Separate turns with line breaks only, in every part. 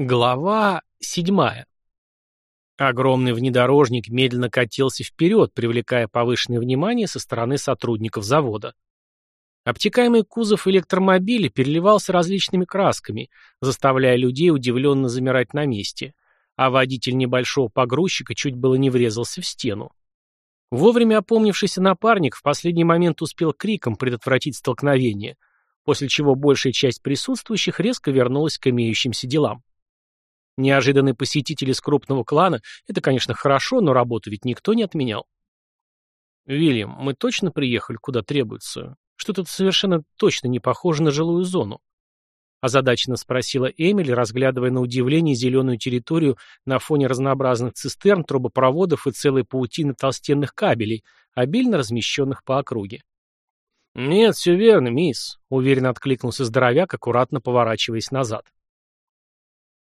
Глава седьмая. Огромный внедорожник медленно катился вперед, привлекая повышенное внимание со стороны сотрудников завода. Обтекаемый кузов электромобиля переливался различными красками, заставляя людей удивленно замирать на месте, а водитель небольшого погрузчика чуть было не врезался в стену. Вовремя опомнившийся напарник в последний момент успел криком предотвратить столкновение, после чего большая часть присутствующих резко вернулась к имеющимся делам. Неожиданный посетитель из крупного клана – это, конечно, хорошо, но работу ведь никто не отменял. «Вильям, мы точно приехали, куда требуется? Что-то совершенно точно не похоже на жилую зону». Озадаченно спросила Эмили, разглядывая на удивление зеленую территорию на фоне разнообразных цистерн, трубопроводов и целой паутины толстенных кабелей, обильно размещенных по округе. «Нет, все верно, мисс», — уверенно откликнулся здоровяк, аккуратно поворачиваясь назад.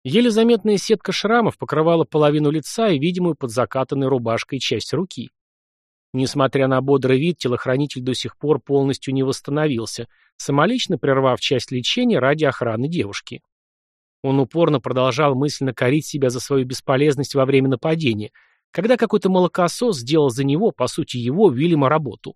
Еле заметная сетка шрамов покрывала половину лица и видимую под закатанной рубашкой часть руки. Несмотря на бодрый вид, телохранитель до сих пор полностью не восстановился, самолично прервав часть лечения ради охраны девушки. Он упорно продолжал мысленно корить себя за свою бесполезность во время нападения, когда какой-то молокосос сделал за него, по сути его, Вильяма, работу.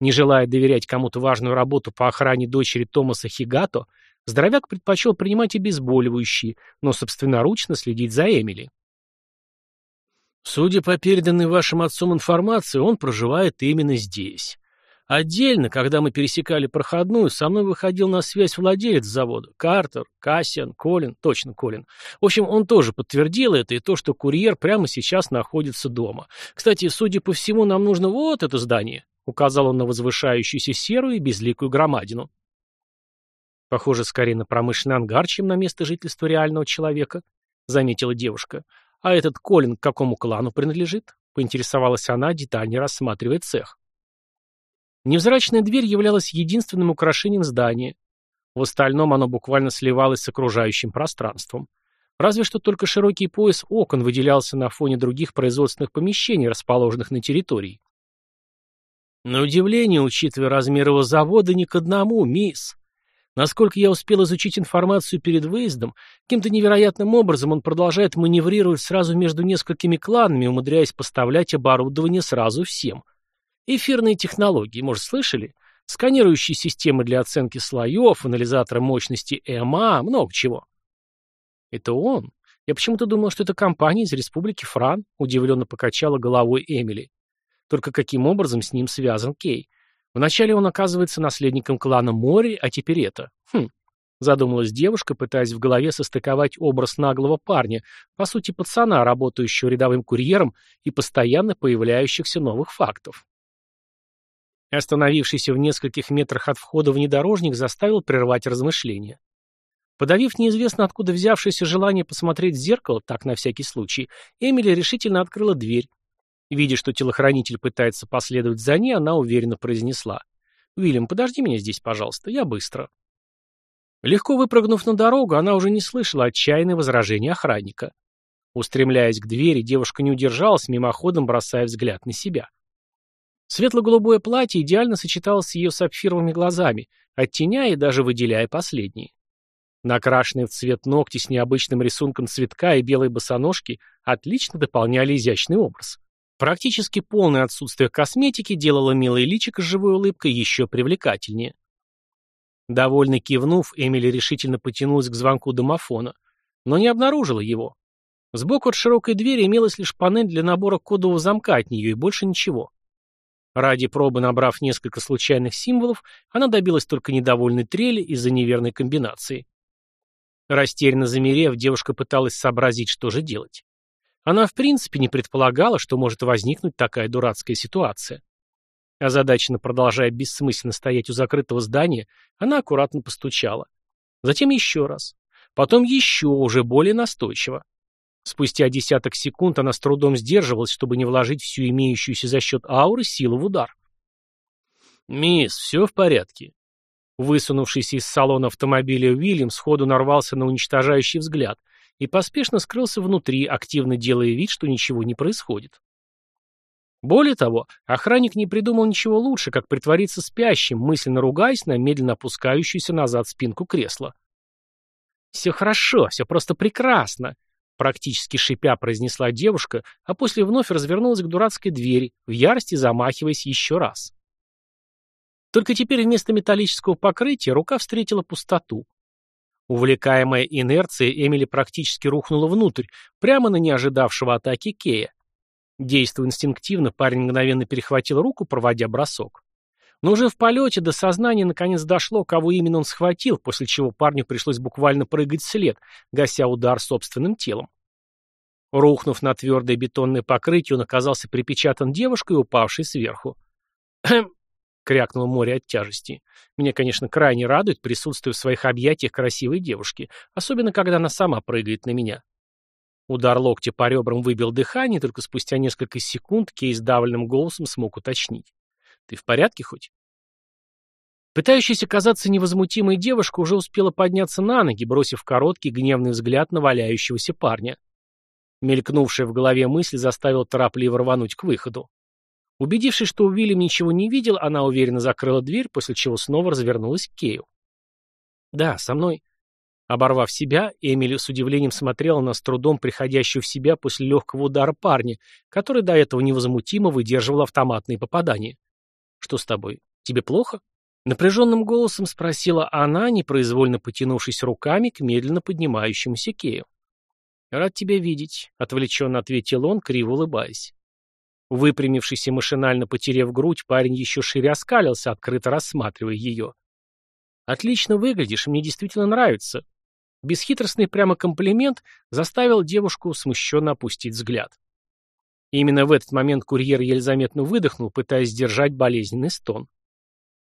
Не желая доверять кому-то важную работу по охране дочери Томаса Хигато, Здоровяк предпочел принимать обезболивающие, но собственноручно следить за Эмили. Судя по переданной вашим отцом информации, он проживает именно здесь. Отдельно, когда мы пересекали проходную, со мной выходил на связь владелец завода. Картер, Кассиан, Колин, точно Колин. В общем, он тоже подтвердил это и то, что курьер прямо сейчас находится дома. Кстати, судя по всему, нам нужно вот это здание, указал он на возвышающуюся серую и безликую громадину. Похоже, скорее на промышленный ангар, чем на место жительства реального человека, заметила девушка. А этот Колин к какому клану принадлежит? Поинтересовалась она, детальнее рассматривая цех. Невзрачная дверь являлась единственным украшением здания. В остальном оно буквально сливалось с окружающим пространством. Разве что только широкий пояс окон выделялся на фоне других производственных помещений, расположенных на территории. На удивление, учитывая размер его завода, ни к одному, мисс. Насколько я успел изучить информацию перед выездом, каким-то невероятным образом он продолжает маневрировать сразу между несколькими кланами, умудряясь поставлять оборудование сразу всем. Эфирные технологии, может, слышали? Сканирующие системы для оценки слоев, анализаторы мощности ЭМА, много чего. Это он? Я почему-то думал, что это компания из республики Фран, удивленно покачала головой Эмили. Только каким образом с ним связан Кей? Вначале он оказывается наследником клана Мори, а теперь это. Хм. Задумалась девушка, пытаясь в голове состыковать образ наглого парня, по сути пацана, работающего рядовым курьером и постоянно появляющихся новых фактов. Остановившийся в нескольких метрах от входа внедорожник заставил прервать размышления. Подавив неизвестно откуда взявшееся желание посмотреть в зеркало, так на всякий случай, Эмили решительно открыла дверь, Видя, что телохранитель пытается последовать за ней, она уверенно произнесла. «Уильям, подожди меня здесь, пожалуйста, я быстро». Легко выпрыгнув на дорогу, она уже не слышала отчаянные возражения охранника. Устремляясь к двери, девушка не удержалась, мимоходом бросая взгляд на себя. Светло-голубое платье идеально сочеталось с ее сапфировыми глазами, оттеняя и даже выделяя последние. Накрашенные в цвет ногти с необычным рисунком цветка и белые босоножки отлично дополняли изящный образ. Практически полное отсутствие косметики делало милое личико с живой улыбкой еще привлекательнее. Довольно кивнув, Эмили решительно потянулась к звонку домофона, но не обнаружила его. Сбоку от широкой двери имелась лишь панель для набора кодового замка от нее и больше ничего. Ради пробы набрав несколько случайных символов, она добилась только недовольной трели из-за неверной комбинации. Растерянно замерев, девушка пыталась сообразить, что же делать. Она в принципе не предполагала, что может возникнуть такая дурацкая ситуация. Озадаченно продолжая бессмысленно стоять у закрытого здания, она аккуратно постучала. Затем еще раз. Потом еще, уже более настойчиво. Спустя десяток секунд она с трудом сдерживалась, чтобы не вложить всю имеющуюся за счет ауры силу в удар. «Мисс, все в порядке?» Высунувшийся из салона автомобиля Уильям сходу нарвался на уничтожающий взгляд, и поспешно скрылся внутри, активно делая вид, что ничего не происходит. Более того, охранник не придумал ничего лучше, как притвориться спящим, мысленно ругаясь на медленно опускающуюся назад спинку кресла. «Все хорошо, все просто прекрасно», — практически шипя произнесла девушка, а после вновь развернулась к дурацкой двери, в ярости замахиваясь еще раз. Только теперь вместо металлического покрытия рука встретила пустоту. Увлекаемая инерцией, Эмили практически рухнула внутрь, прямо на неожидавшего атаки Кея. Действуя инстинктивно, парень мгновенно перехватил руку, проводя бросок. Но уже в полете до сознания наконец дошло, кого именно он схватил, после чего парню пришлось буквально прыгать вслед, гася удар собственным телом. Рухнув на твердое бетонное покрытие, он оказался припечатан девушкой, упавшей сверху. «Хм!» — крякнул море от тяжести. «Меня, конечно, крайне радует присутствие в своих объятиях красивой девушки, особенно когда она сама прыгает на меня». Удар локтя по ребрам выбил дыхание, только спустя несколько секунд Кей сдавленным голосом смог уточнить. Ты в порядке хоть?» Пытающаяся казаться невозмутимой девушка уже успела подняться на ноги, бросив короткий гневный взгляд на валяющегося парня. Мелькнувшая в голове мысль заставила торопливо рвануть к выходу. Убедившись, что Уильям ничего не видел, она уверенно закрыла дверь, после чего снова развернулась к Кею. «Да, со мной...» Оборвав себя, Эмили с удивлением смотрела на с трудом приходящую в себя после легкого удара парня, который до этого невозмутимо выдерживал автоматные попадания. «Что с тобой? Тебе плохо?» Напряженным голосом спросила она, непроизвольно потянувшись руками к медленно поднимающемуся Кею. «Рад тебя видеть», — отвлеченно ответил он, криво улыбаясь. Выпрямившись и машинально потерев грудь, парень еще шире оскалился, открыто рассматривая ее. «Отлично выглядишь, мне действительно нравится». Бесхитростный прямо комплимент заставил девушку смущенно опустить взгляд. Именно в этот момент курьер еле заметно выдохнул, пытаясь сдержать болезненный стон.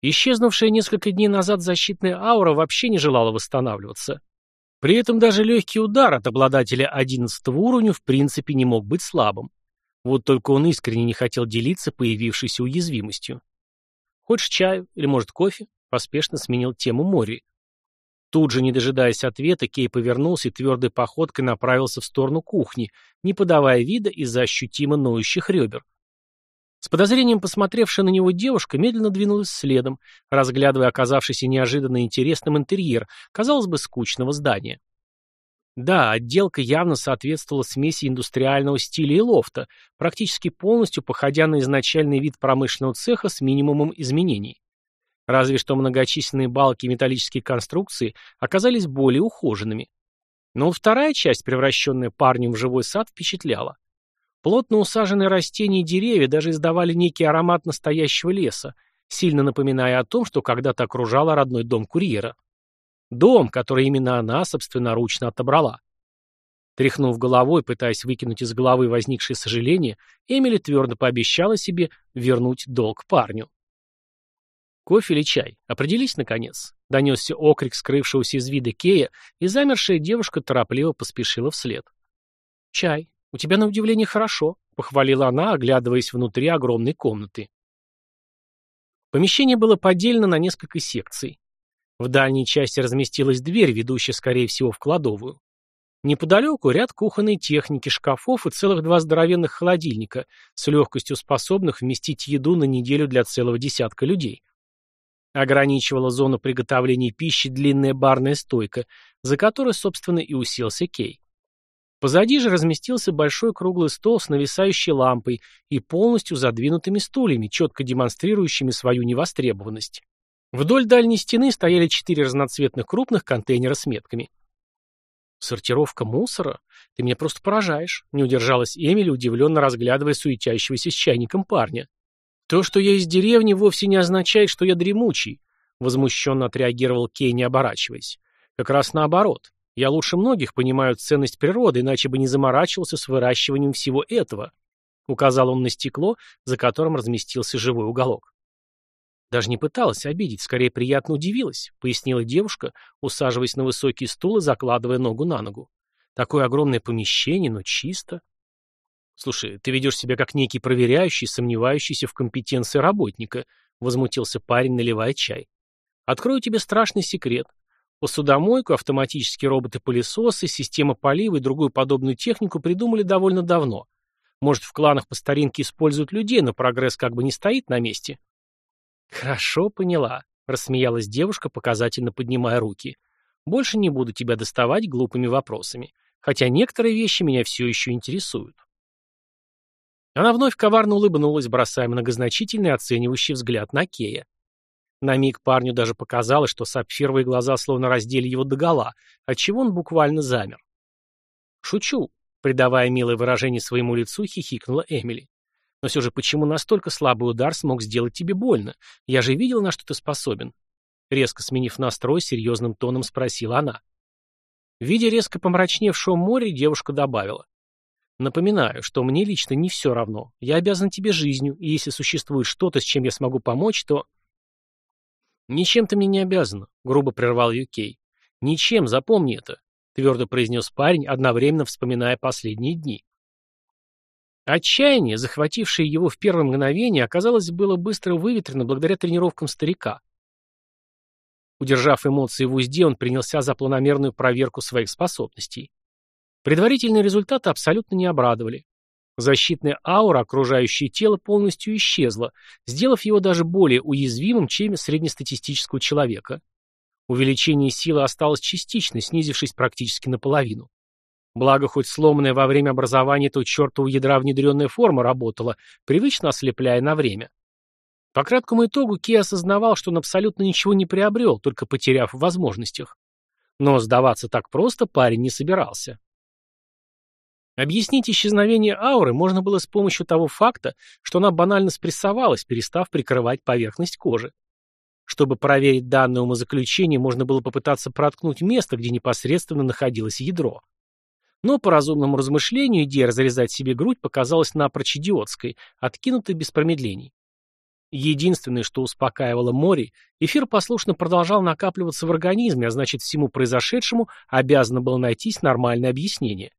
Исчезнувшая несколько дней назад защитная аура вообще не желала восстанавливаться. При этом даже легкий удар от обладателя 11 уровня в принципе не мог быть слабым. Вот только он искренне не хотел делиться появившейся уязвимостью. «Хочешь чаю? Или, может, кофе?» Поспешно сменил тему Мори. Тут же, не дожидаясь ответа, Кей повернулся и твердой походкой направился в сторону кухни, не подавая вида из-за ощутимо ноющих ребер. С подозрением посмотревшая на него девушка медленно двинулась следом, разглядывая оказавшийся неожиданно интересным интерьер, казалось бы, скучного здания. Да, отделка явно соответствовала смеси индустриального стиля и лофта, практически полностью походя на изначальный вид промышленного цеха с минимумом изменений. Разве что многочисленные балки и металлические конструкции оказались более ухоженными. Но вот вторая часть, превращенная парнем в живой сад, впечатляла. Плотно усаженные растения и деревья даже издавали некий аромат настоящего леса, сильно напоминая о том, что когда-то окружала родной дом курьера. Дом, который именно она собственноручно отобрала. Тряхнув головой, пытаясь выкинуть из головы возникшее сожаление, Эмили твердо пообещала себе вернуть долг парню. «Кофе или чай? Определись, наконец?» — донесся окрик скрывшегося из вида Кея, и замершая девушка торопливо поспешила вслед. «Чай. У тебя, на удивление, хорошо», — похвалила она, оглядываясь внутри огромной комнаты. Помещение было поделено на несколько секций. В дальней части разместилась дверь, ведущая, скорее всего, в кладовую. Неподалеку ряд кухонной техники, шкафов и целых два здоровенных холодильника, с легкостью способных вместить еду на неделю для целого десятка людей. Ограничивала зону приготовления пищи длинная барная стойка, за которой, собственно, и уселся Кей. Позади же разместился большой круглый стол с нависающей лампой и полностью задвинутыми стульями, четко демонстрирующими свою невостребованность. Вдоль дальней стены стояли четыре разноцветных крупных контейнера с метками. «Сортировка мусора? Ты меня просто поражаешь», — не удержалась Эмили, удивленно разглядывая суетящегося с чайником парня. «То, что я из деревни, вовсе не означает, что я дремучий», — возмущенно отреагировал Кей, не оборачиваясь. «Как раз наоборот. Я лучше многих понимаю ценность природы, иначе бы не заморачивался с выращиванием всего этого», — указал он на стекло, за которым разместился живой уголок. «Даже не пыталась обидеть, скорее приятно удивилась», — пояснила девушка, усаживаясь на высокий стул и закладывая ногу на ногу. «Такое огромное помещение, но чисто. «Слушай, ты ведешь себя как некий проверяющий, сомневающийся в компетенции работника», — возмутился парень, наливая чай. «Открою тебе страшный секрет. Посудомойку, автоматические роботы-пылесосы, система полива и другую подобную технику придумали довольно давно. Может, в кланах по старинке используют людей, но прогресс как бы не стоит на месте». «Хорошо поняла», — рассмеялась девушка, показательно поднимая руки. Больше не буду тебя доставать глупыми вопросами, хотя некоторые вещи меня все еще интересуют. Она вновь коварно улыбнулась, бросая многозначительный оценивающий взгляд на Кея. На миг парню даже показалось, что сапфировые глаза словно раздели его догола, отчего он буквально замер. «Шучу», — придавая милое выражение своему лицу, хихикнула Эмили. «Но все же почему настолько слабый удар смог сделать тебе больно? Я же видел, на что ты способен». Резко сменив настрой, серьезным тоном спросила она. Видя резко помрачневшего море, девушка добавила. «Напоминаю, что мне лично не все равно. Я обязан тебе жизнью, и если существует что-то, с чем я смогу помочь, то...» «Ничем ты мне не обязана», — грубо прервал ее Кей. «Ничем, запомни это», — твердо произнес парень, одновременно вспоминая последние дни. Отчаяние, захватившее его в первое мгновение, оказалось было быстро выветрено благодаря тренировкам старика. Удержав эмоции в узде, он принялся за планомерную проверку своих способностей. Предварительные результаты абсолютно не обрадовали. Защитная аура, окружающая тело, полностью исчезла, сделав его даже более уязвимым, чем среднестатистического человека. Увеличение силы осталось частично, снизившись практически наполовину. Благо, хоть сломанная во время образования этого чертового ядра внедренная форма работала, привычно ослепляя на время. По краткому итогу Ки осознавал, что он абсолютно ничего не приобрел, только потеряв в возможностях. Но сдаваться так просто парень не собирался. Объяснить исчезновение ауры можно было с помощью того факта, что она банально спрессовалась, перестав прикрывать поверхность кожи. Чтобы проверить данное умозаключение, можно было попытаться проткнуть место, где непосредственно находилось ядро. Но по разумному размышлению идея разрезать себе грудь показалась напрочь идиотской, откинутой без промедлений. Единственное, что успокаивало море, эфир послушно продолжал накапливаться в организме, а значит всему произошедшему обязано было найтись нормальное объяснение.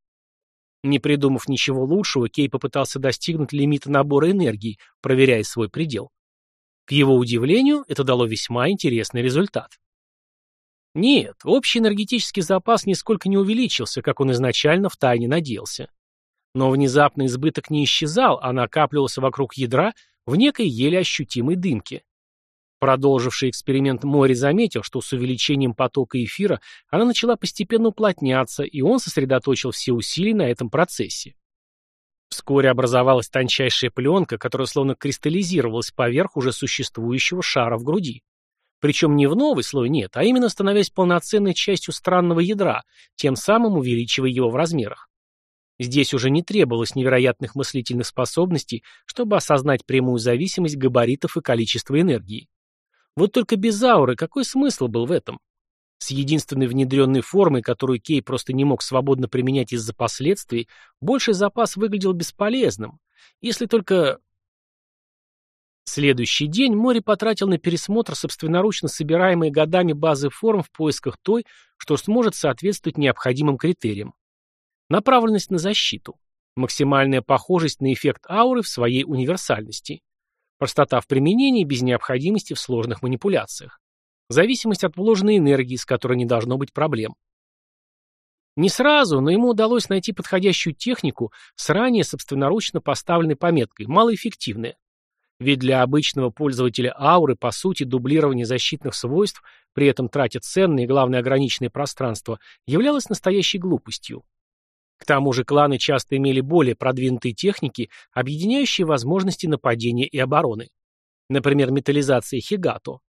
Не придумав ничего лучшего, Кей попытался достигнуть лимита набора энергии, проверяя свой предел. К его удивлению, это дало весьма интересный результат. Нет, общий энергетический запас нисколько не увеличился, как он изначально втайне надеялся. Но внезапно избыток не исчезал, а накапливался вокруг ядра в некой еле ощутимой дымке. Продолживший эксперимент Мори заметил, что с увеличением потока эфира она начала постепенно уплотняться, и он сосредоточил все усилия на этом процессе. Вскоре образовалась тончайшая пленка, которая словно кристаллизировалась поверх уже существующего шара в груди. Причем не в новый слой нет, а именно становясь полноценной частью странного ядра, тем самым увеличивая его в размерах. Здесь уже не требовалось невероятных мыслительных способностей, чтобы осознать прямую зависимость габаритов и количества энергии. Вот только без ауры какой смысл был в этом? С единственной внедренной формой, которую Кей просто не мог свободно применять из-за последствий, больший запас выглядел бесполезным. Если только... Следующий день Мори потратил на пересмотр собственноручно собираемой годами базы форм в поисках той, что сможет соответствовать необходимым критериям. Направленность на защиту. Максимальная похожесть на эффект ауры в своей универсальности. Простота в применении без необходимости в сложных манипуляциях. Зависимость от вложенной энергии, с которой не должно быть проблем. Не сразу, но ему удалось найти подходящую технику с ранее собственноручно поставленной пометкой «малоэффективная». Ведь для обычного пользователя ауры, по сути, дублирование защитных свойств, при этом тратя ценные и, главное, ограниченное пространство, являлось настоящей глупостью. К тому же кланы часто имели более продвинутые техники, объединяющие возможности нападения и обороны. Например, металлизация Хигато.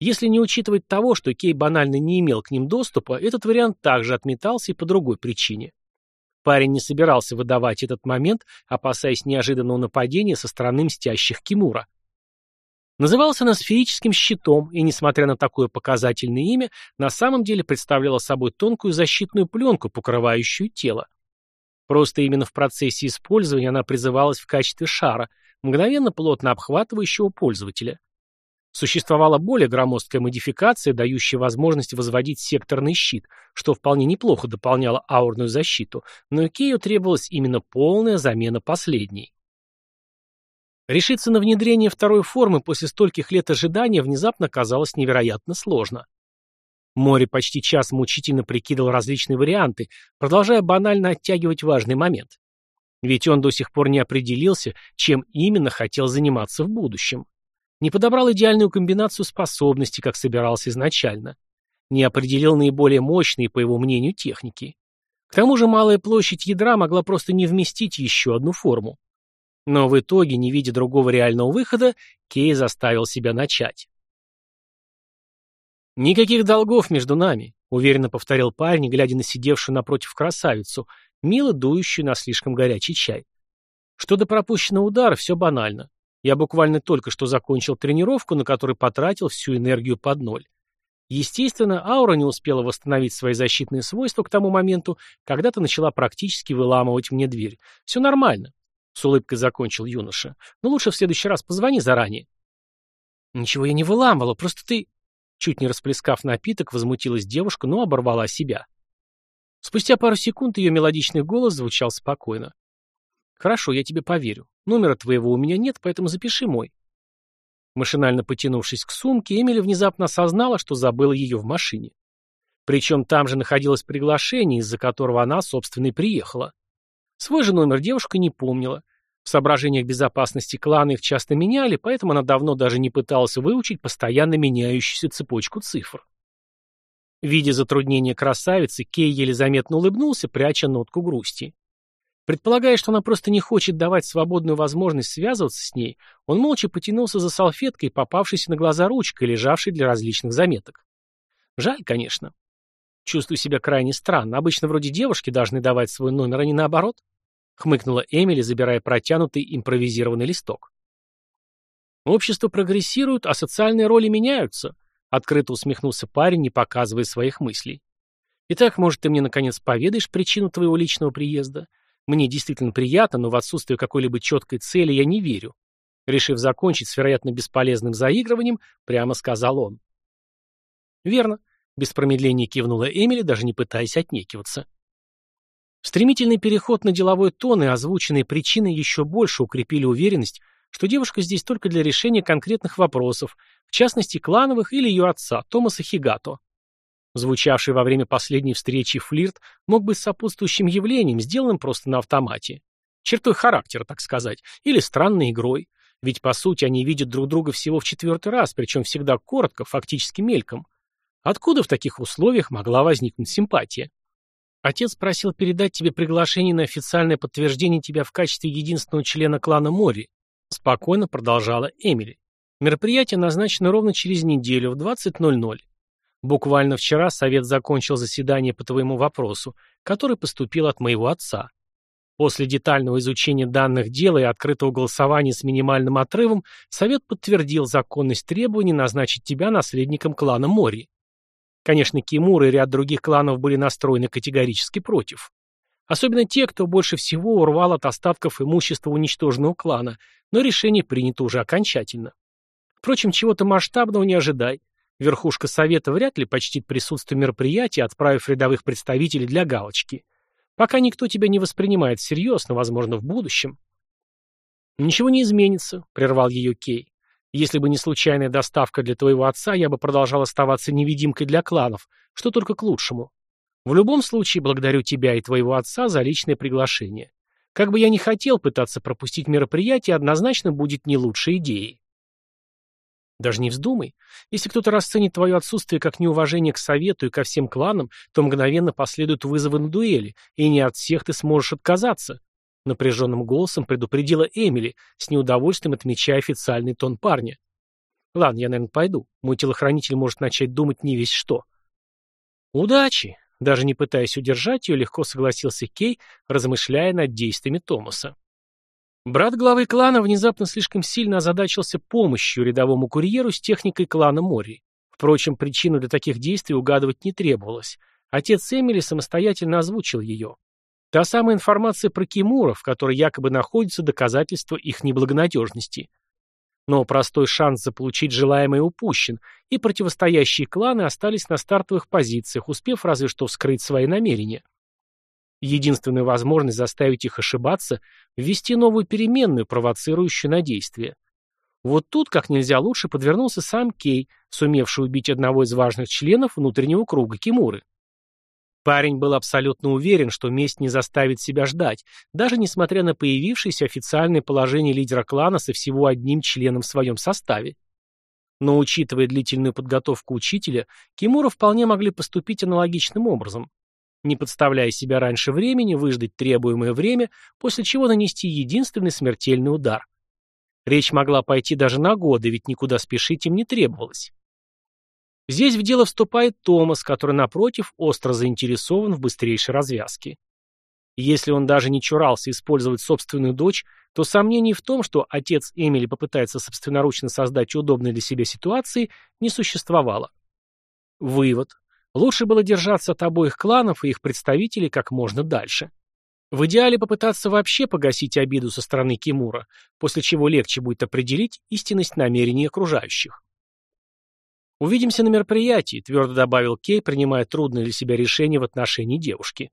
Если не учитывать того, что Кей банально не имел к ним доступа, этот вариант также отметался и по другой причине. Парень не собирался выдавать этот момент, опасаясь неожиданного нападения со стороны мстящих Кимура. Назывался она сферическим щитом, и, несмотря на такое показательное имя, на самом деле представляла собой тонкую защитную пленку, покрывающую тело. Просто именно в процессе использования она призывалась в качестве шара, мгновенно плотно обхватывающего пользователя. Существовала более громоздкая модификация, дающая возможность возводить секторный щит, что вполне неплохо дополняло аурную защиту, но Икею требовалась именно полная замена последней. Решиться на внедрение второй формы после стольких лет ожидания внезапно казалось невероятно сложно. Море почти час мучительно прикидывал различные варианты, продолжая банально оттягивать важный момент. Ведь он до сих пор не определился, чем именно хотел заниматься в будущем. Не подобрал идеальную комбинацию способностей, как собирался изначально. не определил наиболее мощные, по его мнению, техники. К тому же малая площадь ядра могла просто не вместить еще одну форму. Но в итоге, не видя другого реального выхода, Кей заставил себя начать. «Никаких долгов между нами», — уверенно повторил парень, глядя на сидевшую напротив красавицу, мило дующую на слишком горячий чай. Что до пропущенного удара, все банально. Я буквально только что закончил тренировку, на которой потратил всю энергию под ноль. Естественно, аура не успела восстановить свои защитные свойства к тому моменту, когда ты начала практически выламывать мне дверь. Все нормально. С улыбкой закончил юноша. Но лучше в следующий раз позвони заранее. Ничего я не выламывала, просто ты... Чуть не расплескав напиток, возмутилась девушка, но оборвала себя. Спустя пару секунд ее мелодичный голос звучал спокойно. «Хорошо, я тебе поверю. Номера твоего у меня нет, поэтому запиши мой. Машинально потянувшись к сумке, Эмили внезапно осознала, что забыла ее в машине. Причем там же находилось приглашение, из-за которого она, собственно, и приехала. Свой же номер девушка не помнила. В соображениях безопасности клана их часто меняли, поэтому она давно даже не пыталась выучить постоянно меняющуюся цепочку цифр. Видя затруднение красавицы, Кей еле заметно улыбнулся, пряча нотку грусти. Предполагая, что она просто не хочет давать свободную возможность связываться с ней, он молча потянулся за салфеткой, попавшейся на глаза ручкой, лежавшей для различных заметок. Жаль, конечно. Чувствую себя крайне странно. Обычно вроде девушки должны давать свой номер, а не наоборот. Хмыкнула Эмили, забирая протянутый импровизированный листок. Общество прогрессирует, а социальные роли меняются. Открыто усмехнулся парень, не показывая своих мыслей. Итак, может, ты мне наконец поведаешь причину твоего личного приезда? Мне действительно приятно, но в отсутствие какой-либо четкой цели я не верю. Решив закончить с, вероятно, бесполезным заигрыванием, прямо сказал он. Верно. Без промедления кивнула Эмили, даже не пытаясь отнекиваться. Стремительный переход на деловой тон и озвученные причины еще больше укрепили уверенность, что девушка здесь только для решения конкретных вопросов, в частности клановых или ее отца, Томаса Хигато. Звучавший во время последней встречи флирт мог быть сопутствующим явлением, сделанным просто на автомате. Чертой характера, так сказать, или странной игрой. Ведь, по сути, они видят друг друга всего в четвертый раз, причем всегда коротко, фактически мельком. Откуда в таких условиях могла возникнуть симпатия? Отец просил передать тебе приглашение на официальное подтверждение тебя в качестве единственного члена клана Мори. Спокойно продолжала Эмили. Мероприятие назначено ровно через неделю в 20.00. Буквально вчера совет закончил заседание по твоему вопросу, который поступил от моего отца. После детального изучения данных дела и открытого голосования с минимальным отрывом, совет подтвердил законность требований назначить тебя наследником клана Мори. Конечно, Кимур и ряд других кланов были настроены категорически против. Особенно те, кто больше всего урвал от остатков имущества уничтоженного клана, но решение принято уже окончательно. Впрочем, чего-то масштабного не ожидай. Верхушка Совета вряд ли почтит присутствие мероприятия, отправив рядовых представителей для галочки. Пока никто тебя не воспринимает всерьез, но, возможно, в будущем. «Ничего не изменится», — прервал ее Кей. «Если бы не случайная доставка для твоего отца, я бы продолжал оставаться невидимкой для кланов, что только к лучшему. В любом случае, благодарю тебя и твоего отца за личное приглашение. Как бы я ни хотел пытаться пропустить мероприятие, однозначно будет не лучшей идеей». Даже не вздумай. Если кто-то расценит твое отсутствие как неуважение к совету и ко всем кланам, то мгновенно последуют вызовы на дуэли, и не от всех ты сможешь отказаться. Напряженным голосом предупредила Эмили, с неудовольствием отмечая официальный тон парня. Ладно, я, наверное, пойду. Мой телохранитель может начать думать не весь что. Удачи! Даже не пытаясь удержать ее, легко согласился Кей, размышляя над действиями Томаса. Брат главы клана внезапно слишком сильно озадачился помощью рядовому курьеру с техникой клана Мори. Впрочем, причину для таких действий угадывать не требовалось. Отец Эмили самостоятельно озвучил ее. Та самая информация про Кимура, в которой якобы находится доказательство их неблагонадежности. Но простой шанс заполучить желаемое упущен, и противостоящие кланы остались на стартовых позициях, успев разве что вскрыть свои намерения. Единственная возможность заставить их ошибаться – ввести новую переменную, провоцирующую на действие. Вот тут как нельзя лучше подвернулся сам Кей, сумевший убить одного из важных членов внутреннего круга Кимуры. Парень был абсолютно уверен, что месть не заставит себя ждать, даже несмотря на появившееся официальное положение лидера клана со всего одним членом в своем составе. Но учитывая длительную подготовку учителя, Кимура вполне могли поступить аналогичным образом. Не подставляя себя раньше времени, выждать требуемое время, после чего нанести единственный смертельный удар. Речь могла пойти даже на годы, ведь никуда спешить им не требовалось. Здесь в дело вступает Томас, который, напротив, остро заинтересован в быстрейшей развязке. Если он даже не чурался использовать собственную дочь, то сомнений в том, что отец Эмили попытается собственноручно создать удобные для себя ситуации, не существовало. Вывод. Лучше было держаться от обоих кланов и их представителей как можно дальше. В идеале попытаться вообще погасить обиду со стороны Кимура, после чего легче будет определить истинность намерений окружающих. «Увидимся на мероприятии», — твердо добавил Кей, принимая трудное для себя решение в отношении девушки.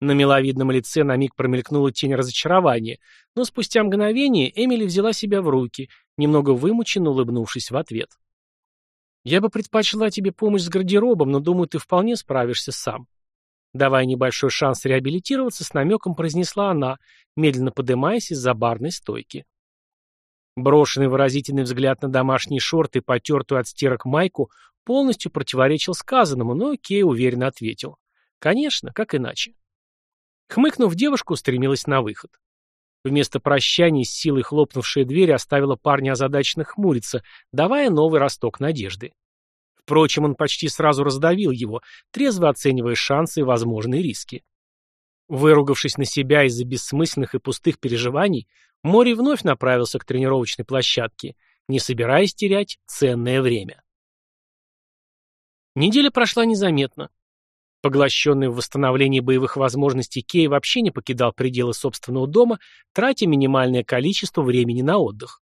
На миловидном лице на миг промелькнула тень разочарования, но спустя мгновение Эмили взяла себя в руки, немного вымученно улыбнувшись в ответ. «Я бы предпочла тебе помощь с гардеробом, но думаю, ты вполне справишься сам». Давая небольшой шанс реабилитироваться, с намеком произнесла она, медленно подымаясь из-за барной стойки. Брошенный выразительный взгляд на домашние шорты и потертую от стирок майку полностью противоречил сказанному, но Кей уверенно ответил. «Конечно, как иначе?» Хмыкнув, девушка устремилась на выход. Вместо прощания с силой хлопнувшая дверь оставила парня озадаченно хмуриться, давая новый росток надежды. Впрочем, он почти сразу раздавил его, трезво оценивая шансы и возможные риски. Выругавшись на себя из-за бессмысленных и пустых переживаний, Мори вновь направился к тренировочной площадке, не собираясь терять ценное время. Неделя прошла незаметно. Поглощенный в восстановлении боевых возможностей Кей вообще не покидал пределы собственного дома, тратя минимальное количество времени на отдых.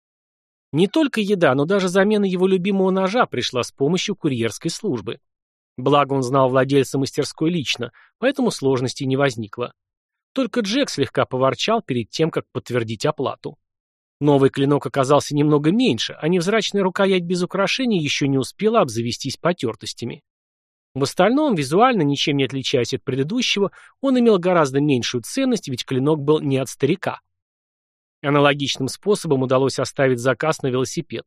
Не только еда, но даже замена его любимого ножа пришла с помощью курьерской службы. Благо он знал владельца мастерской лично, поэтому сложностей не возникло. Только Джек слегка поворчал перед тем, как подтвердить оплату. Новый клинок оказался немного меньше, а невзрачная рукоять без украшений еще не успела обзавестись потертостями. В остальном, визуально ничем не отличаясь от предыдущего, он имел гораздо меньшую ценность, ведь клинок был не от старика. Аналогичным способом удалось оставить заказ на велосипед.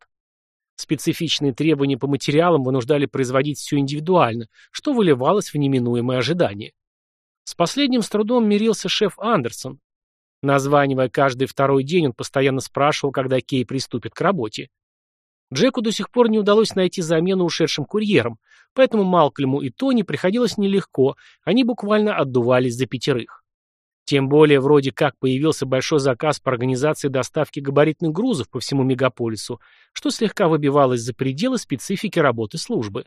Специфичные требования по материалам вынуждали производить все индивидуально, что выливалось в неминуемое ожидание. С последним с трудом мирился шеф Андерсон. Названивая каждый второй день, он постоянно спрашивал, когда Кей приступит к работе. Джеку до сих пор не удалось найти замену ушедшим курьерам, поэтому Малкольму и Тони приходилось нелегко, они буквально отдувались за пятерых. Тем более, вроде как появился большой заказ по организации доставки габаритных грузов по всему мегаполису, что слегка выбивалось за пределы специфики работы службы.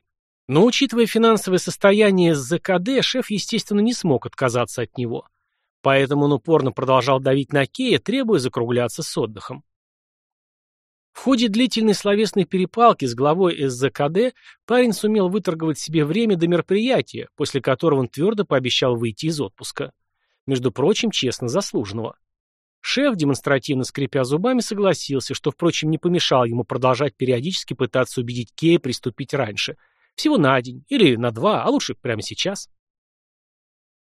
Но учитывая финансовое состояние ЗКД, шеф, естественно, не смог отказаться от него. Поэтому он упорно продолжал давить на Кея, требуя закругляться с отдыхом. В ходе длительной словесной перепалки с главой СЗКД парень сумел выторговать себе время до мероприятия, после которого он твердо пообещал выйти из отпуска. Между прочим, честно заслуженного. Шеф, демонстративно скрипя зубами, согласился, что, впрочем, не помешал ему продолжать периодически пытаться убедить Кея приступить раньше. Всего на день, или на два, а лучше прямо сейчас.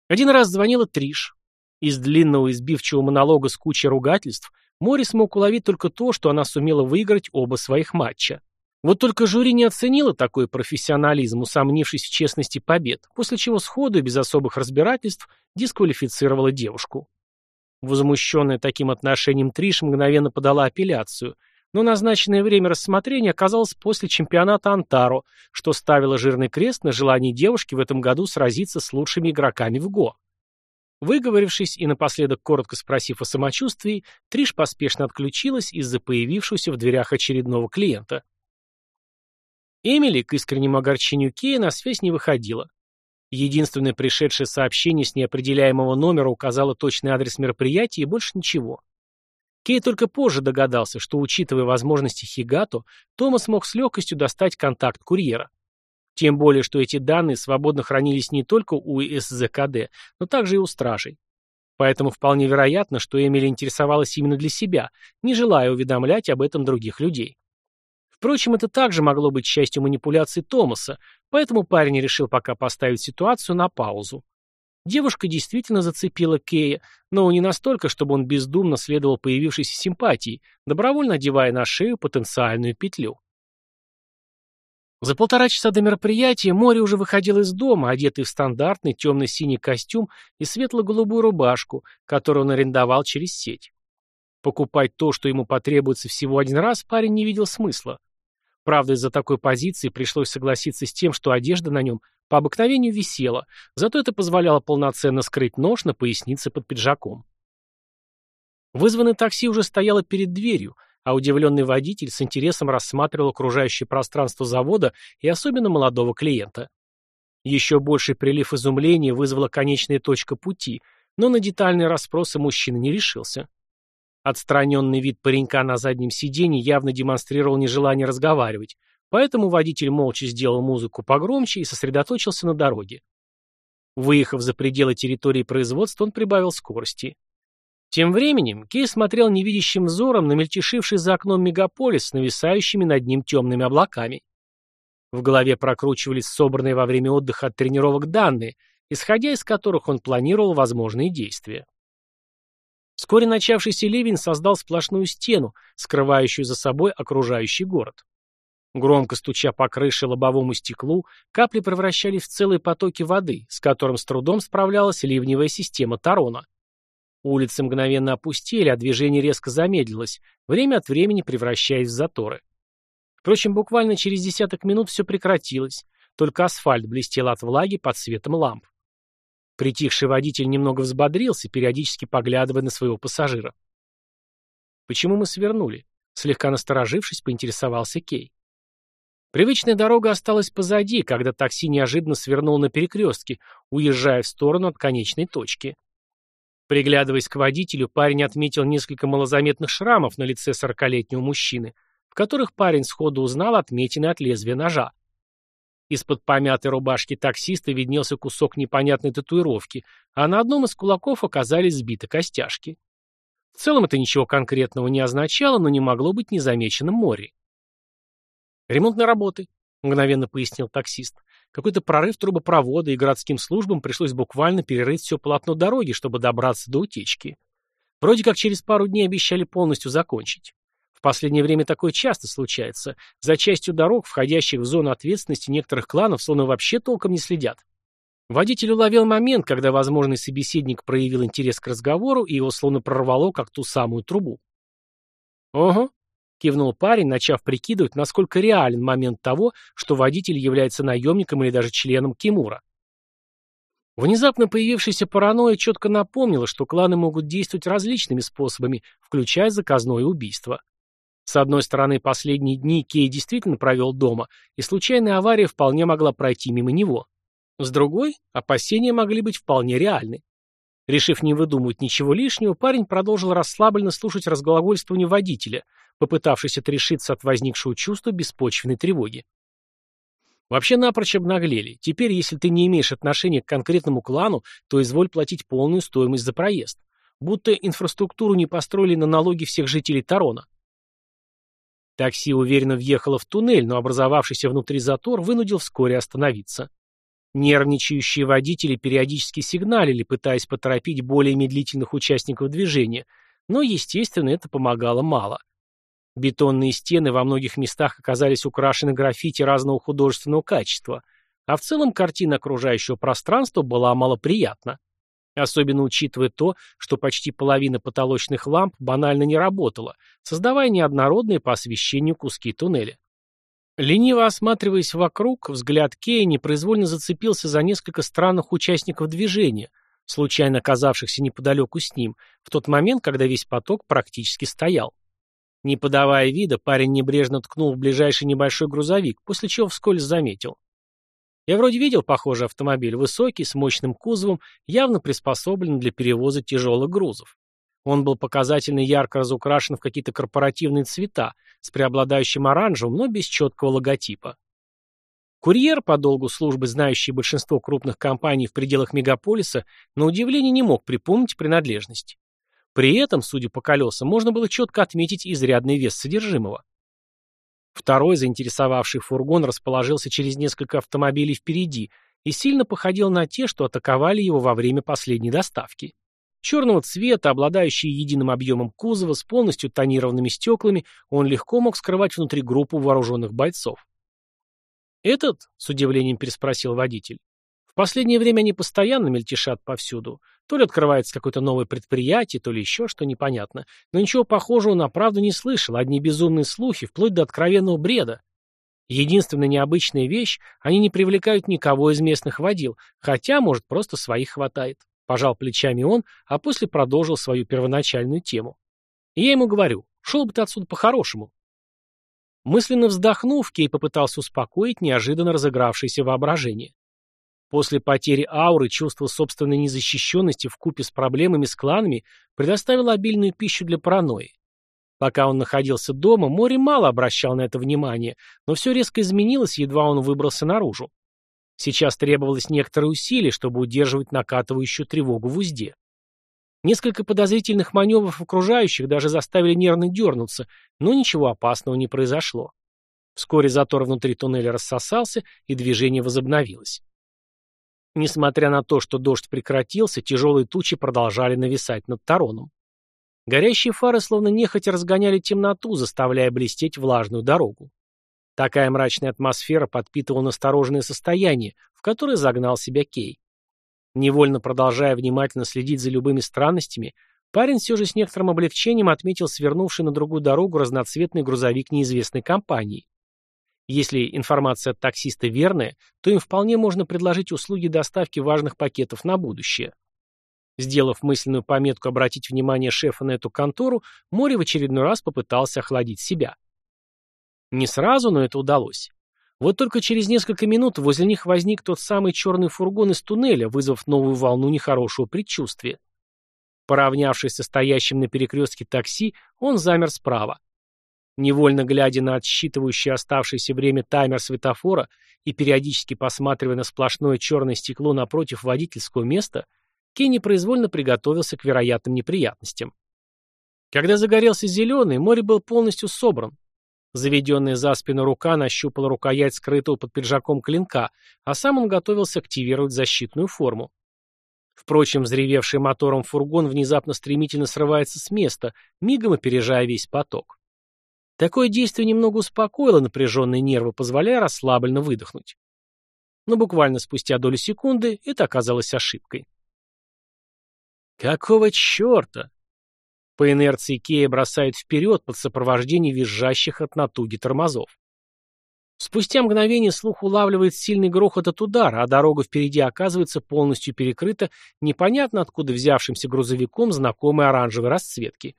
Один раз звонила Триш. Из длинного избивчивого монолога с кучей ругательств Мори смог уловить только то, что она сумела выиграть оба своих матча. Вот только жюри не оценило такой профессионализм, усомнившись в честности побед, после чего сходу и без особых разбирательств дисквалифицировала девушку. Возмущенная таким отношением Триш мгновенно подала апелляцию, но назначенное время рассмотрения оказалось после чемпионата Антаро, что ставило жирный крест на желании девушки в этом году сразиться с лучшими игроками в ГО. Выговорившись и напоследок коротко спросив о самочувствии, Триш поспешно отключилась из-за появившегося в дверях очередного клиента. Эмили, к искреннему огорчению Кея, на связь не выходила. Единственное пришедшее сообщение с неопределяемого номера указало точный адрес мероприятия и больше ничего. Кей только позже догадался, что, учитывая возможности Хигато, Томас мог с легкостью достать контакт курьера. Тем более, что эти данные свободно хранились не только у СЗКД, но также и у стражей. Поэтому вполне вероятно, что Эмили интересовалась именно для себя, не желая уведомлять об этом других людей. Впрочем, это также могло быть частью манипуляций Томаса, поэтому парень решил пока поставить ситуацию на паузу. Девушка действительно зацепила Кея, но не настолько, чтобы он бездумно следовал появившейся симпатии, добровольно одевая на шею потенциальную петлю. За полтора часа до мероприятия Море уже выходил из дома, одетый в стандартный темно-синий костюм и светло-голубую рубашку, которую он арендовал через сеть. Покупать то, что ему потребуется всего один раз, парень не видел смысла. Правда, из-за такой позиции пришлось согласиться с тем, что одежда на нем по обыкновению висела, зато это позволяло полноценно скрыть нож на пояснице под пиджаком. Вызванное такси уже стояло перед дверью, а удивленный водитель с интересом рассматривал окружающее пространство завода и особенно молодого клиента. Еще больший прилив изумления вызвала конечная точка пути, но на детальные расспросы мужчина не решился. Отстраненный вид паренька на заднем сиденье явно демонстрировал нежелание разговаривать, поэтому водитель молча сделал музыку погромче и сосредоточился на дороге. Выехав за пределы территории производства, он прибавил скорости. Тем временем Кей смотрел невидящим взором на мельтешивший за окном мегаполис с нависающими над ним темными облаками. В голове прокручивались собранные во время отдыха от тренировок данные, исходя из которых он планировал возможные действия. Вскоре начавшийся ливень создал сплошную стену, скрывающую за собой окружающий город. Громко стуча по крыше лобовому стеклу, капли превращались в целые потоки воды, с которым с трудом справлялась ливневая система Тарона. Улицы мгновенно опустели, а движение резко замедлилось, время от времени превращаясь в заторы. Впрочем, буквально через десяток минут все прекратилось, только асфальт блестел от влаги под светом ламп. Притихший водитель немного взбодрился, периодически поглядывая на своего пассажира. «Почему мы свернули?» Слегка насторожившись, поинтересовался Кей. Привычная дорога осталась позади, когда такси неожиданно свернуло на перекрестке, уезжая в сторону от конечной точки. Приглядываясь к водителю, парень отметил несколько малозаметных шрамов на лице сорокалетнего мужчины, в которых парень сходу узнал отметины от лезвия ножа. Из-под помятой рубашки таксиста виднелся кусок непонятной татуировки, а на одном из кулаков оказались сбиты костяшки. В целом это ничего конкретного не означало, но не могло быть незамеченным море. «Ремонтные работы», — мгновенно пояснил таксист. Какой-то прорыв трубопровода, и городским службам пришлось буквально перерыть все полотно дороги, чтобы добраться до утечки. Вроде как через пару дней обещали полностью закончить. В последнее время такое часто случается. За частью дорог, входящих в зону ответственности некоторых кланов, словно вообще толком не следят. Водитель уловил момент, когда возможный собеседник проявил интерес к разговору, и его словно прорвало, как ту самую трубу. «Ого, Кивнул парень, начав прикидывать, насколько реален момент того, что водитель является наемником или даже членом Кимура. Внезапно появившаяся паранойя четко напомнила, что кланы могут действовать различными способами, включая заказное убийство. С одной стороны, последние дни Кей действительно провел дома, и случайная авария вполне могла пройти мимо него. С другой, опасения могли быть вполне реальны. Решив не выдумывать ничего лишнего, парень продолжил расслабленно слушать разглагольствование водителя, попытавшись отрешиться от возникшего чувства беспочвенной тревоги. Вообще напрочь обнаглели. Теперь, если ты не имеешь отношения к конкретному клану, то изволь платить полную стоимость за проезд. Будто инфраструктуру не построили на налоги всех жителей Тарона. Такси уверенно въехало в туннель, но образовавшийся внутри затор вынудил вскоре остановиться. Нервничающие водители периодически сигналили, пытаясь поторопить более медлительных участников движения, но, естественно, это помогало мало. Бетонные стены во многих местах оказались украшены граффити разного художественного качества, а в целом картина окружающего пространства была малоприятна. Особенно учитывая то, что почти половина потолочных ламп банально не работала, создавая неоднородные по освещению куски туннеля. Лениво осматриваясь вокруг, взгляд Кея непроизвольно зацепился за несколько странных участников движения, случайно оказавшихся неподалеку с ним, в тот момент, когда весь поток практически стоял. Не подавая вида, парень небрежно ткнул в ближайший небольшой грузовик, после чего вскользь заметил. Я вроде видел похожий автомобиль, высокий, с мощным кузовом, явно приспособлен для перевоза тяжелых грузов. Он был показательно ярко разукрашен в какие-то корпоративные цвета, с преобладающим оранжевым, но без четкого логотипа. Курьер, по долгу службы знающий большинство крупных компаний в пределах мегаполиса, на удивление не мог припомнить принадлежность. При этом, судя по колесам, можно было четко отметить изрядный вес содержимого. Второй заинтересовавший фургон расположился через несколько автомобилей впереди и сильно походил на те, что атаковали его во время последней доставки. Черного цвета, обладающий единым объемом кузова с полностью тонированными стеклами, он легко мог скрывать внутри группу вооруженных бойцов. «Этот?» — с удивлением переспросил водитель. «В последнее время они постоянно мельтешат повсюду. То ли открывается какое-то новое предприятие, то ли еще что непонятно. Но ничего похожего на правду не слышал, одни безумные слухи, вплоть до откровенного бреда. Единственная необычная вещь, они не привлекают никого из местных водил, хотя, может, просто своих хватает. Пожал плечами он, а после продолжил свою первоначальную тему. И я ему говорю, шел бы ты отсюда по-хорошему. Мысленно вздохнув, Кей попытался успокоить неожиданно разыгравшееся воображение. После потери ауры чувство собственной незащищенности в купе с проблемами с кланами предоставило обильную пищу для паранойи. Пока он находился дома, море мало обращал на это внимание, но все резко изменилось, едва он выбрался наружу. Сейчас требовалось некоторое усилие, чтобы удерживать накатывающую тревогу в узде. Несколько подозрительных маневров окружающих даже заставили нервно дернуться, но ничего опасного не произошло. Вскоре затор внутри туннеля рассосался, и движение возобновилось. Несмотря на то, что дождь прекратился, тяжелые тучи продолжали нависать над Тароном. Горящие фары словно нехотя разгоняли темноту, заставляя блестеть влажную дорогу. Такая мрачная атмосфера подпитывала настороженное состояние, в которое загнал себя Кей. Невольно продолжая внимательно следить за любыми странностями, парень все же с некоторым облегчением отметил свернувший на другую дорогу разноцветный грузовик неизвестной компании. Если информация от таксиста верная, то им вполне можно предложить услуги доставки важных пакетов на будущее. Сделав мысленную пометку обратить внимание шефа на эту контору, Море в очередной раз попытался охладить себя. Не сразу, но это удалось. Вот только через несколько минут возле них возник тот самый черный фургон из туннеля, вызвав новую волну нехорошего предчувствия. Поравнявшись со стоящим на перекрестке такси, он замер справа. Невольно глядя на отсчитывающий оставшееся время таймер светофора и периодически посматривая на сплошное черное стекло напротив водительского места, Кенни произвольно приготовился к вероятным неприятностям. Когда загорелся зеленый, море был полностью собран. Заведенная за спину рука нащупала рукоять скрытого под пиджаком клинка, а сам он готовился активировать защитную форму. Впрочем, взревевший мотором фургон внезапно стремительно срывается с места, мигом опережая весь поток. Такое действие немного успокоило напряженные нервы, позволяя расслабленно выдохнуть. Но буквально спустя долю секунды это оказалось ошибкой. Какого черта? По инерции Кея бросает вперед под сопровождение визжащих от натуги тормозов. Спустя мгновение слух улавливает сильный грохот от удара, а дорога впереди оказывается полностью перекрыта непонятно откуда взявшимся грузовиком знакомой оранжевой расцветки.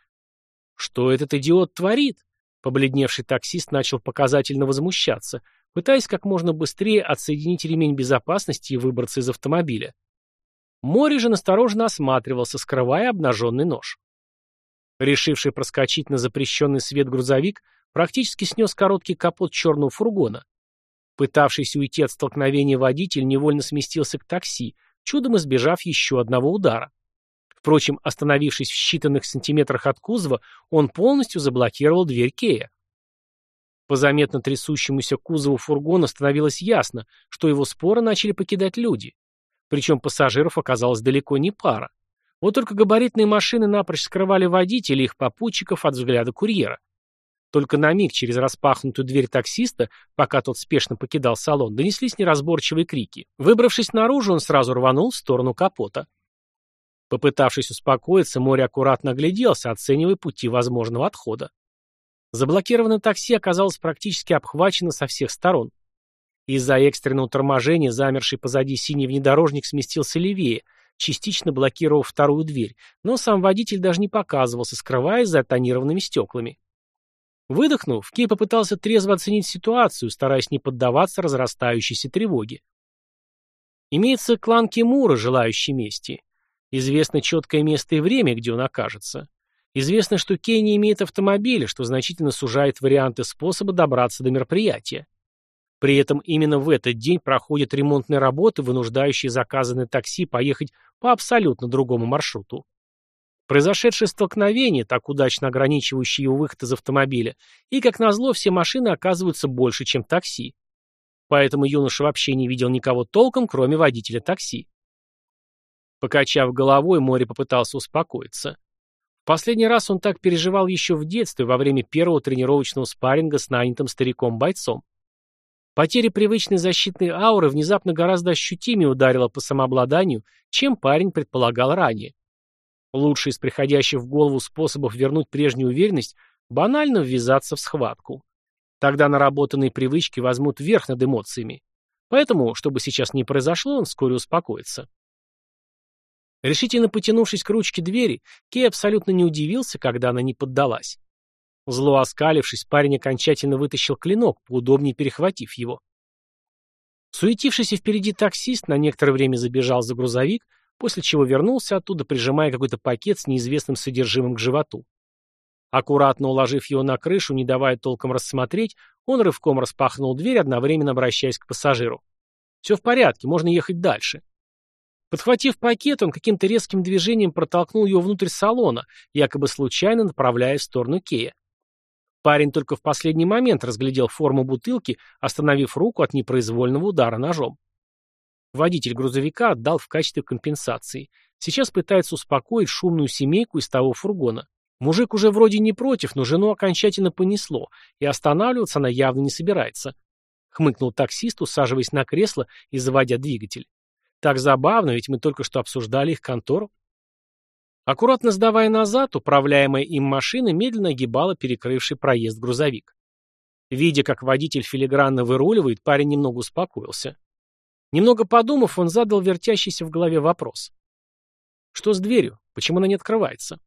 Что этот идиот творит? Побледневший таксист начал показательно возмущаться, пытаясь как можно быстрее отсоединить ремень безопасности и выбраться из автомобиля. Море же настороженно осматривался, скрывая обнаженный нож. Решивший проскочить на запрещенный свет грузовик практически снес короткий капот черного фургона. Пытавшийся уйти от столкновения водитель невольно сместился к такси, чудом избежав еще одного удара. Впрочем, остановившись в считанных сантиметрах от кузова, он полностью заблокировал дверь Кея. По заметно трясущемуся кузову фургона становилось ясно, что его споры начали покидать люди. Причем пассажиров оказалось далеко не пара. Вот только габаритные машины напрочь скрывали водителей и их попутчиков от взгляда курьера. Только на миг через распахнутую дверь таксиста, пока тот спешно покидал салон, донеслись неразборчивые крики. Выбравшись наружу, он сразу рванул в сторону капота. Попытавшись успокоиться, море аккуратно огляделся, оценивая пути возможного отхода. Заблокированное такси оказалось практически обхвачено со всех сторон. Из-за экстренного торможения замерший позади синий внедорожник сместился левее, частично блокировав вторую дверь, но сам водитель даже не показывался, скрываясь за тонированными стеклами. Выдохнув, Кей попытался трезво оценить ситуацию, стараясь не поддаваться разрастающейся тревоге. Имеется клан Кемура, желающий мести. Известно четкое место и время, где он окажется. Известно, что Кей не имеет автомобиля, что значительно сужает варианты способа добраться до мероприятия. При этом именно в этот день проходят ремонтные работы, вынуждающие заказанное такси поехать по абсолютно другому маршруту. Произошедшее столкновение, так удачно ограничивающее его выход из автомобиля, и, как назло, все машины оказываются больше, чем такси. Поэтому юноша вообще не видел никого толком, кроме водителя такси. Покачав головой, море попытался успокоиться. В последний раз он так переживал еще в детстве, во время первого тренировочного спарринга с нанятым стариком-бойцом. Потеря привычной защитной ауры внезапно гораздо ощутимее ударила по самообладанию, чем парень предполагал ранее. Лучший из приходящих в голову способов вернуть прежнюю уверенность – банально ввязаться в схватку. Тогда наработанные привычки возьмут верх над эмоциями. Поэтому, чтобы сейчас не произошло, он вскоре успокоится. Решительно потянувшись к ручке двери, Кей абсолютно не удивился, когда она не поддалась. Зло оскалившись, парень окончательно вытащил клинок, поудобнее перехватив его. Суетившийся впереди таксист на некоторое время забежал за грузовик, после чего вернулся оттуда, прижимая какой-то пакет с неизвестным содержимым к животу. Аккуратно уложив его на крышу, не давая толком рассмотреть, он рывком распахнул дверь, одновременно обращаясь к пассажиру. «Все в порядке, можно ехать дальше». Подхватив пакет, он каким-то резким движением протолкнул его внутрь салона, якобы случайно направляя в сторону Кея. Парень только в последний момент разглядел форму бутылки, остановив руку от непроизвольного удара ножом. Водитель грузовика отдал в качестве компенсации. Сейчас пытается успокоить шумную семейку из того фургона. Мужик уже вроде не против, но жену окончательно понесло, и останавливаться она явно не собирается. Хмыкнул таксист, усаживаясь на кресло и заводя двигатель. Так забавно, ведь мы только что обсуждали их контору. Аккуратно сдавая назад, управляемая им машина медленно огибала перекрывший проезд грузовик. Видя, как водитель филигранно выруливает, парень немного успокоился. Немного подумав, он задал вертящийся в голове вопрос. Что с дверью? Почему она не открывается?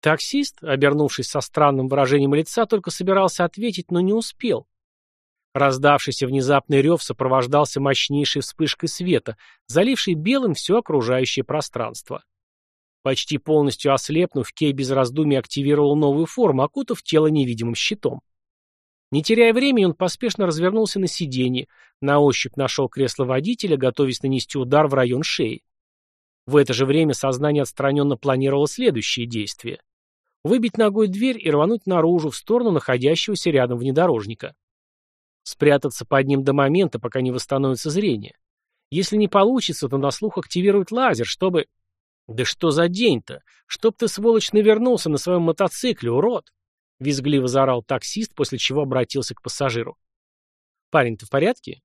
Таксист, обернувшись со странным выражением лица, только собирался ответить, но не успел. Раздавшийся внезапный рев сопровождался мощнейшей вспышкой света, залившей белым все окружающее пространство. Почти полностью ослепнув, Кей без раздумий активировал новую форму, окутав тело невидимым щитом. Не теряя времени, он поспешно развернулся на сиденье, на ощупь нашел кресло водителя, готовясь нанести удар в район шеи. В это же время сознание отстраненно планировало следующие действия. Выбить ногой дверь и рвануть наружу, в сторону находящегося рядом внедорожника. Спрятаться под ним до момента, пока не восстановится зрение. Если не получится, то на слух активировать лазер, чтобы... «Да что за день-то? Чтоб ты, сволочь, навернулся на своем мотоцикле, урод!» Визгливо заорал таксист, после чего обратился к пассажиру. «Парень, ты в порядке?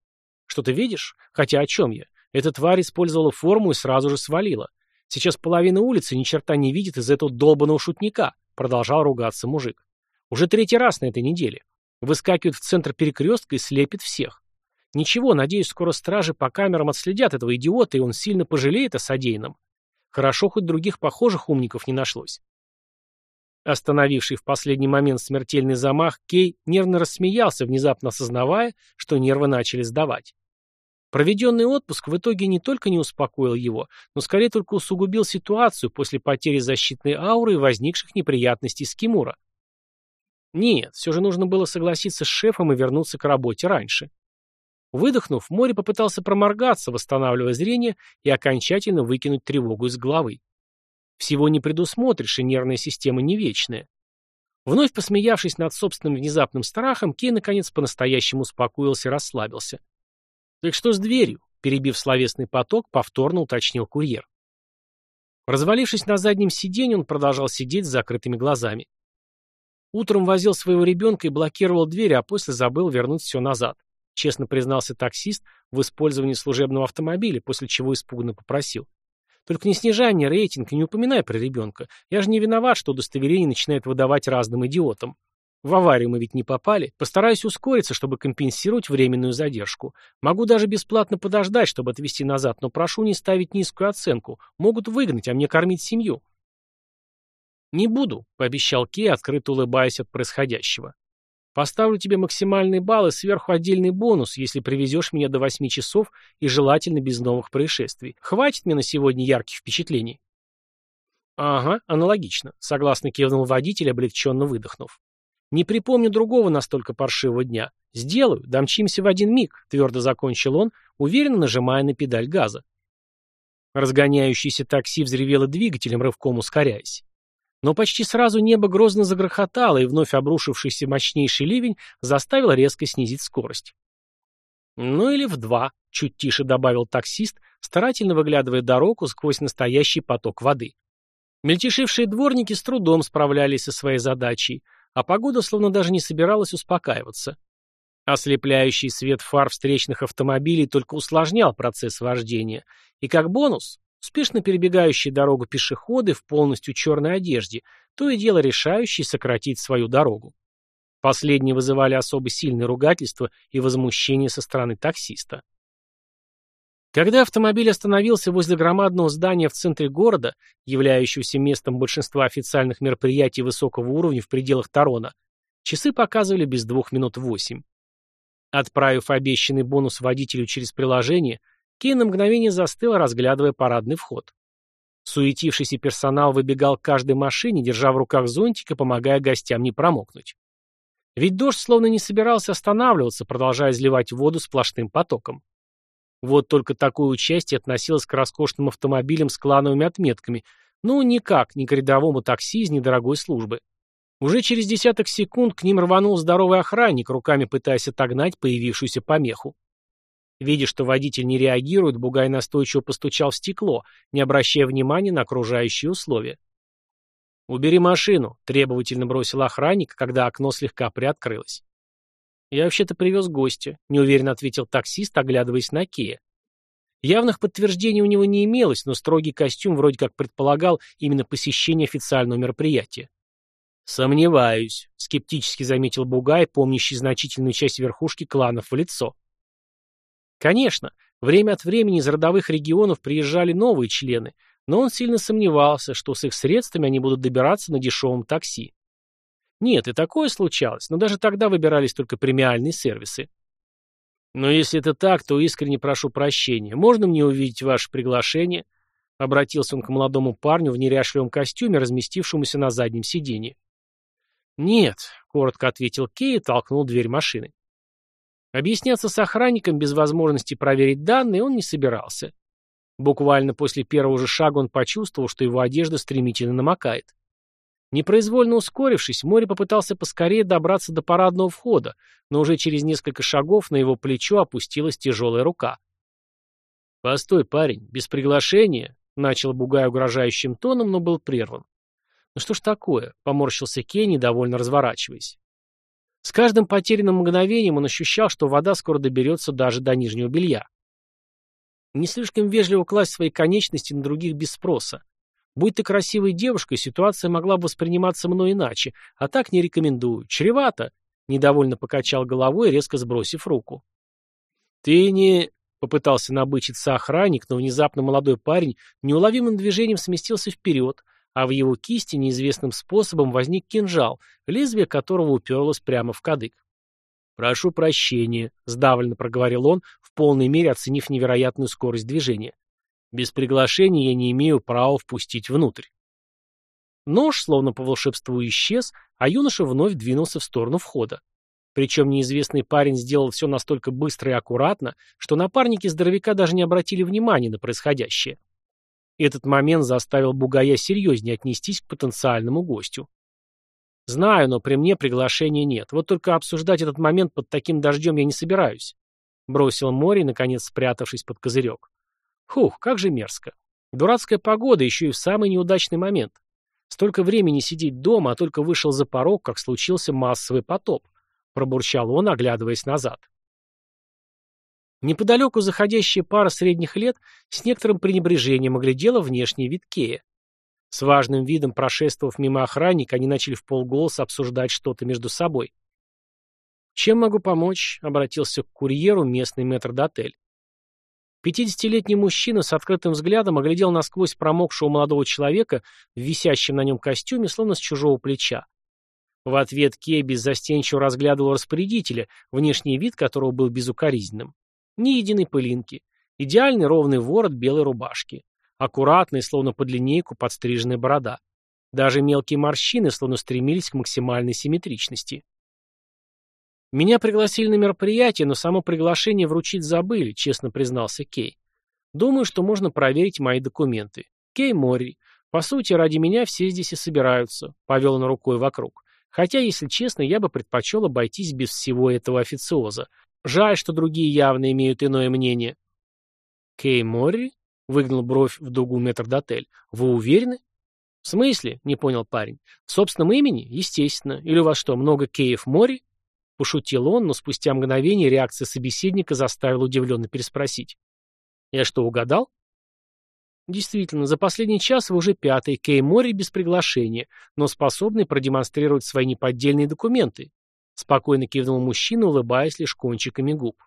Что ты видишь? Хотя о чем я? Эта тварь использовала форму и сразу же свалила. Сейчас половина улицы ни черта не видит из этого долбанного шутника», продолжал ругаться мужик. «Уже третий раз на этой неделе. Выскакивает в центр перекрестка и слепит всех. Ничего, надеюсь, скоро стражи по камерам отследят этого идиота, и он сильно пожалеет о содеянном. Хорошо, хоть других похожих умников не нашлось. Остановивший в последний момент смертельный замах, Кей нервно рассмеялся, внезапно осознавая, что нервы начали сдавать. Проведенный отпуск в итоге не только не успокоил его, но скорее только усугубил ситуацию после потери защитной ауры и возникших неприятностей с Кимура. Нет, все же нужно было согласиться с шефом и вернуться к работе раньше. Выдохнув, Мори попытался проморгаться, восстанавливая зрение и окончательно выкинуть тревогу из головы. Всего не предусмотришь, и нервная система не вечная. Вновь посмеявшись над собственным внезапным страхом, Кей наконец по-настоящему успокоился и расслабился. «Так что с дверью?» — перебив словесный поток, повторно уточнил курьер. Развалившись на заднем сиденье, он продолжал сидеть с закрытыми глазами. Утром возил своего ребенка и блокировал дверь, а после забыл вернуть все назад. Честно признался таксист в использовании служебного автомобиля, после чего испуганно попросил. Только не снижай мне рейтинг и не упоминай про ребенка. Я же не виноват, что удостоверение начинает выдавать разным идиотам. В аварию мы ведь не попали. Постараюсь ускориться, чтобы компенсировать временную задержку. Могу даже бесплатно подождать, чтобы отвезти назад, но прошу не ставить низкую оценку. Могут выгнать, а мне кормить семью. «Не буду», — пообещал Кей, открыто улыбаясь от происходящего. Поставлю тебе максимальный балл и сверху отдельный бонус, если привезешь меня до восьми часов и желательно без новых происшествий. Хватит мне на сегодня ярких впечатлений. Ага, аналогично, согласно кивнул водитель, облегченно выдохнув. Не припомню другого настолько паршивого дня. Сделаю, домчимся в один миг, твердо закончил он, уверенно нажимая на педаль газа. Разгоняющийся такси взревело двигателем, рывком ускоряясь. Но почти сразу небо грозно загрохотало, и вновь обрушившийся мощнейший ливень заставил резко снизить скорость. «Ну или в два», — чуть тише добавил таксист, старательно выглядывая дорогу сквозь настоящий поток воды. Мельтешившие дворники с трудом справлялись со своей задачей, а погода словно даже не собиралась успокаиваться. Ослепляющий свет фар встречных автомобилей только усложнял процесс вождения, и как бонус, спешно перебегающие дорогу пешеходы в полностью черной одежде, то и дело решающие сократить свою дорогу. Последние вызывали особо сильное ругательство и возмущение со стороны таксиста. Когда автомобиль остановился возле громадного здания в центре города, являющегося местом большинства официальных мероприятий высокого уровня в пределах Тарона, часы показывали без двух минут восемь. Отправив обещанный бонус водителю через приложение, Кей на мгновение застыл, разглядывая парадный вход. Суетившийся персонал выбегал к каждой машине, держа в руках зонтик и помогая гостям не промокнуть. Ведь дождь словно не собирался останавливаться, продолжая изливать воду сплошным потоком. Вот только такое участие относилось к роскошным автомобилям с клановыми отметками, ну никак, не к рядовому такси из недорогой службы. Уже через десяток секунд к ним рванул здоровый охранник, руками пытаясь отогнать появившуюся помеху. Видя, что водитель не реагирует, Бугай настойчиво постучал в стекло, не обращая внимания на окружающие условия. «Убери машину», — требовательно бросил охранник, когда окно слегка приоткрылось. «Я вообще-то привез гостя», — неуверенно ответил таксист, оглядываясь на Кея. Явных подтверждений у него не имелось, но строгий костюм вроде как предполагал именно посещение официального мероприятия. «Сомневаюсь», — скептически заметил Бугай, помнящий значительную часть верхушки кланов в лицо. Конечно, время от времени из родовых регионов приезжали новые члены, но он сильно сомневался, что с их средствами они будут добираться на дешевом такси. Нет, и такое случалось, но даже тогда выбирались только премиальные сервисы. Но если это так, то искренне прошу прощения. Можно мне увидеть ваше приглашение? Обратился он к молодому парню в неряшливом костюме, разместившемуся на заднем сиденье. «Нет», — коротко ответил Кей и толкнул дверь машины. Объясняться с охранником без возможности проверить данные он не собирался. Буквально после первого же шага он почувствовал, что его одежда стремительно намокает. Непроизвольно ускорившись, Море попытался поскорее добраться до парадного входа, но уже через несколько шагов на его плечо опустилась тяжелая рука. «Постой, парень, без приглашения», — начал Бугай угрожающим тоном, но был прерван. «Ну что ж такое?» — поморщился Кей, недовольно разворачиваясь. С каждым потерянным мгновением он ощущал, что вода скоро доберется даже до нижнего белья. Не слишком вежливо класть свои конечности на других без спроса. Будь ты красивой девушкой, ситуация могла бы восприниматься мной иначе, а так не рекомендую. Чревато. Недовольно покачал головой, резко сбросив руку. Ты не... Попытался набычиться охранник, но внезапно молодой парень неуловимым движением сместился вперед, а в его кисти неизвестным способом возник кинжал, лезвие которого уперлось прямо в кадык. «Прошу прощения», — сдавленно проговорил он, в полной мере оценив невероятную скорость движения. «Без приглашения я не имею права впустить внутрь». Нож, словно по волшебству, исчез, а юноша вновь двинулся в сторону входа. Причем неизвестный парень сделал все настолько быстро и аккуратно, что напарники здоровяка даже не обратили внимания на происходящее. Этот момент заставил Бугая серьезнее отнестись к потенциальному гостю. Знаю, но при мне приглашения нет. Вот только обсуждать этот момент под таким дождем я не собираюсь. Бросил море, наконец спрятавшись под козырек. Хух, как же мерзко. Дурацкая погода, еще и в самый неудачный момент. Столько времени сидеть дома, а только вышел за порог, как случился массовый потоп. Пробурчал он, оглядываясь назад. Неподалеку заходящая пара средних лет с некоторым пренебрежением оглядела внешний вид Кея. С важным видом прошествовав мимо охранника, они начали в полголоса обсуждать что-то между собой. «Чем могу помочь?» — обратился к курьеру местный метрдотель. Пятидесятилетний мужчина с открытым взглядом оглядел насквозь промокшего молодого человека в висящем на нем костюме, словно с чужого плеча. В ответ Кей беззастенчиво разглядывал распорядителя, внешний вид которого был безукоризненным. Ни единой пылинки. Идеальный ровный ворот белой рубашки. Аккуратная, словно под линейку, подстриженная борода. Даже мелкие морщины словно стремились к максимальной симметричности. «Меня пригласили на мероприятие, но само приглашение вручить забыли», честно признался Кей. «Думаю, что можно проверить мои документы. Кей Морри. По сути, ради меня все здесь и собираются», — повел он рукой вокруг. «Хотя, если честно, я бы предпочел обойтись без всего этого официоза. Жаль, что другие явно имеют иное мнение». «Кей Морри?» Выгнал бровь в дугу метрдотель. «Вы уверены?» «В смысле?» — не понял парень. «В собственном имени? Естественно. Или у вас что, много кеев море?» Пошутил он, но спустя мгновение реакция собеседника заставила удивленно переспросить. «Я что, угадал?» Действительно, за последний час вы уже пятый Кей Мори без приглашения, но способный продемонстрировать свои неподдельные документы. Спокойно кивнул мужчина, улыбаясь лишь кончиками губ.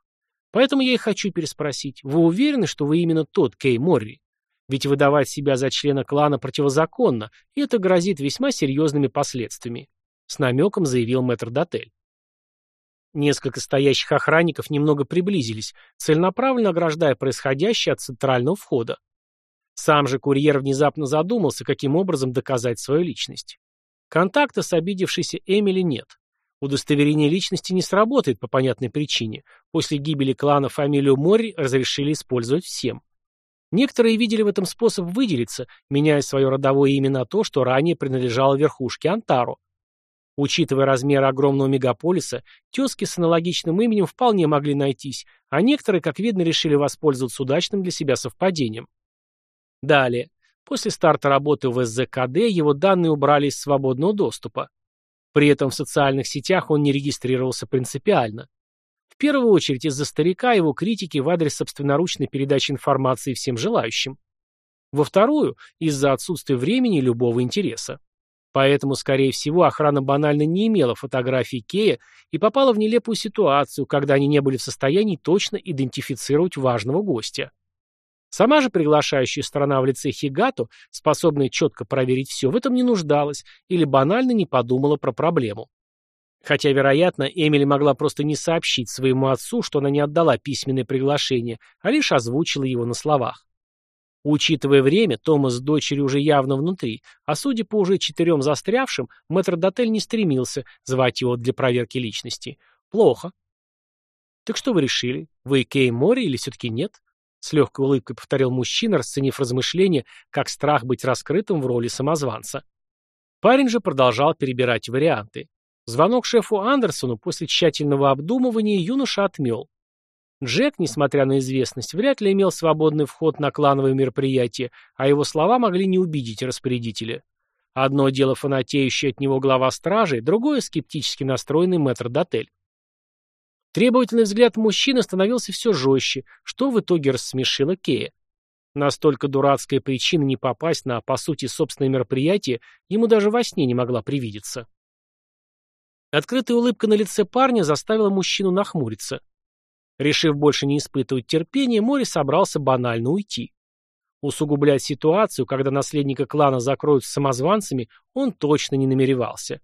Поэтому я и хочу переспросить. Вы уверены, что вы именно тот Кей Морри? Ведь выдавать себя за члена клана противозаконно, и это грозит весьма серьезными последствиями. С намеком заявил мэтр Дотель. Несколько стоящих охранников немного приблизились, целенаправленно ограждая происходящее от центрального входа. Сам же курьер внезапно задумался, каким образом доказать свою личность. Контакта с обидевшейся Эмили нет. Удостоверение личности не сработает по понятной причине. После гибели клана фамилию Мори разрешили использовать всем. Некоторые видели в этом способ выделиться, меняя свое родовое имя на то, что ранее принадлежало верхушке Антару. Учитывая размеры огромного мегаполиса, тезки с аналогичным именем вполне могли найтись, а некоторые, как видно, решили воспользоваться удачным для себя совпадением. Далее. После старта работы в СЗКД его данные убрали из свободного доступа. При этом в социальных сетях он не регистрировался принципиально. В первую очередь из-за старика его критики в адрес собственноручной передачи информации всем желающим. Во вторую – из-за отсутствия времени и любого интереса. Поэтому, скорее всего, охрана банально не имела фотографий Кея и попала в нелепую ситуацию, когда они не были в состоянии точно идентифицировать важного гостя. Сама же приглашающая сторона в лице Хигату, способная четко проверить все, в этом не нуждалась или банально не подумала про проблему. Хотя, вероятно, Эмили могла просто не сообщить своему отцу, что она не отдала письменное приглашение, а лишь озвучила его на словах. Учитывая время, Томас с дочерью уже явно внутри, а судя по уже четырем застрявшим, мэтр Дотель не стремился звать его для проверки личности. Плохо. Так что вы решили? Вы Кей Мори или все-таки нет? С легкой улыбкой повторил мужчина, расценив размышления, как страх быть раскрытым в роли самозванца. Парень же продолжал перебирать варианты. Звонок шефу Андерсону после тщательного обдумывания юноша отмел. Джек, несмотря на известность, вряд ли имел свободный вход на клановые мероприятия, а его слова могли не убедить распорядителя. Одно дело фанатеющий от него глава стражи, другое — скептически настроенный мэтр Дотель. Требовательный взгляд мужчины становился все жестче, что в итоге рассмешило Кея. Настолько дурацкая причина не попасть на, по сути, собственное мероприятие ему даже во сне не могла привидеться. Открытая улыбка на лице парня заставила мужчину нахмуриться. Решив больше не испытывать терпения, Мори собрался банально уйти. Усугублять ситуацию, когда наследника клана закроют с самозванцами, он точно не намеревался.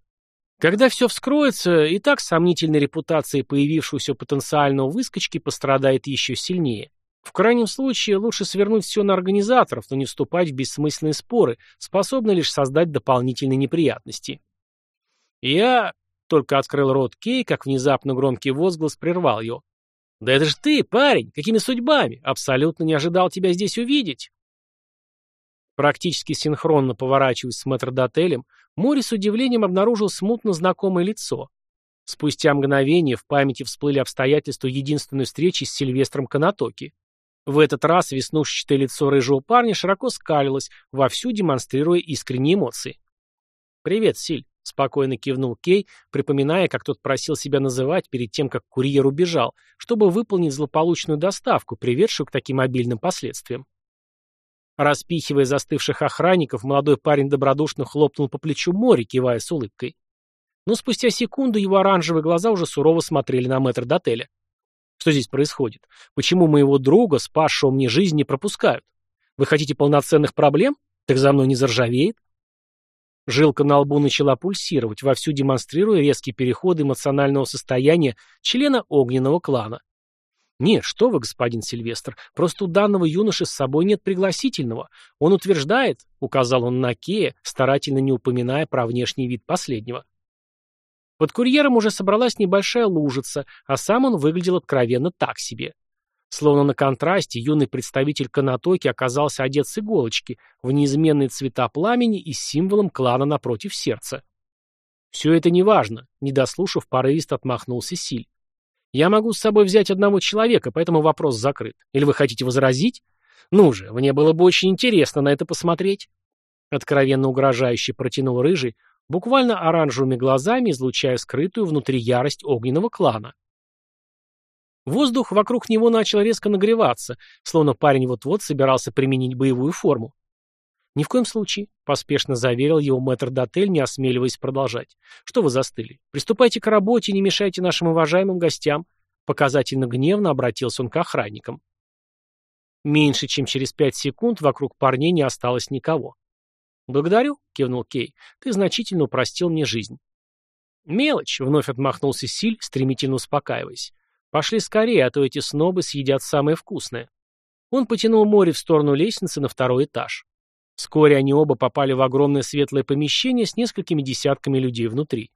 Когда все вскроется, и так сомнительной репутации появившегося потенциального выскочки пострадает еще сильнее. В крайнем случае, лучше свернуть все на организаторов, но не вступать в бессмысленные споры, способные лишь создать дополнительные неприятности. Я только открыл рот Кей, как внезапно громкий возглас прервал его. «Да это же ты, парень! Какими судьбами? Абсолютно не ожидал тебя здесь увидеть!» Практически синхронно поворачиваясь с мэтрдотелем, Мори с удивлением обнаружил смутно знакомое лицо. Спустя мгновение в памяти всплыли обстоятельства единственной встречи с Сильвестром Канатоки. В этот раз веснушчатое лицо рыжего парня широко скалилось, вовсю демонстрируя искренние эмоции. «Привет, Силь», — спокойно кивнул Кей, припоминая, как тот просил себя называть перед тем, как курьер убежал, чтобы выполнить злополучную доставку, приведшую к таким обильным последствиям. Распихивая застывших охранников, молодой парень добродушно хлопнул по плечу Мори, кивая с улыбкой. Но спустя секунду его оранжевые глаза уже сурово смотрели на мэтр дотеля. Что здесь происходит? Почему моего друга, спасшего мне жизнь, не пропускают? Вы хотите полноценных проблем? Так за мной не заржавеет? Жилка на лбу начала пульсировать, вовсю демонстрируя резкий переход эмоционального состояния члена огненного клана. «Нет, что вы, господин Сильвестр, просто у данного юноши с собой нет пригласительного. Он утверждает, — указал он на Кея, старательно не упоминая про внешний вид последнего. Под курьером уже собралась небольшая лужица, а сам он выглядел откровенно так себе. Словно на контрасте юный представитель Канатоки оказался одет с иголочки, в неизменные цвета пламени и символом клана напротив сердца. «Все это неважно», — не дослушав, порывист отмахнулся Силь. Я могу с собой взять одного человека, поэтому вопрос закрыт. Или вы хотите возразить? Ну же, мне было бы очень интересно на это посмотреть. Откровенно угрожающе протянул рыжий, буквально оранжевыми глазами излучая скрытую внутри ярость огненного клана. Воздух вокруг него начал резко нагреваться, словно парень вот-вот собирался применить боевую форму. «Ни в коем случае», — поспешно заверил его мэтр Дотель, не осмеливаясь продолжать. «Что вы застыли? Приступайте к работе, не мешайте нашим уважаемым гостям», — показательно гневно обратился он к охранникам. Меньше чем через пять секунд вокруг парней не осталось никого. «Благодарю», — кивнул Кей, — «ты значительно упростил мне жизнь». «Мелочь», — вновь отмахнулся Силь, стремительно успокаиваясь. «Пошли скорее, а то эти снобы съедят самое вкусное». Он потянул море в сторону лестницы на второй этаж. Вскоре они оба попали в огромное светлое помещение с несколькими десятками людей внутри.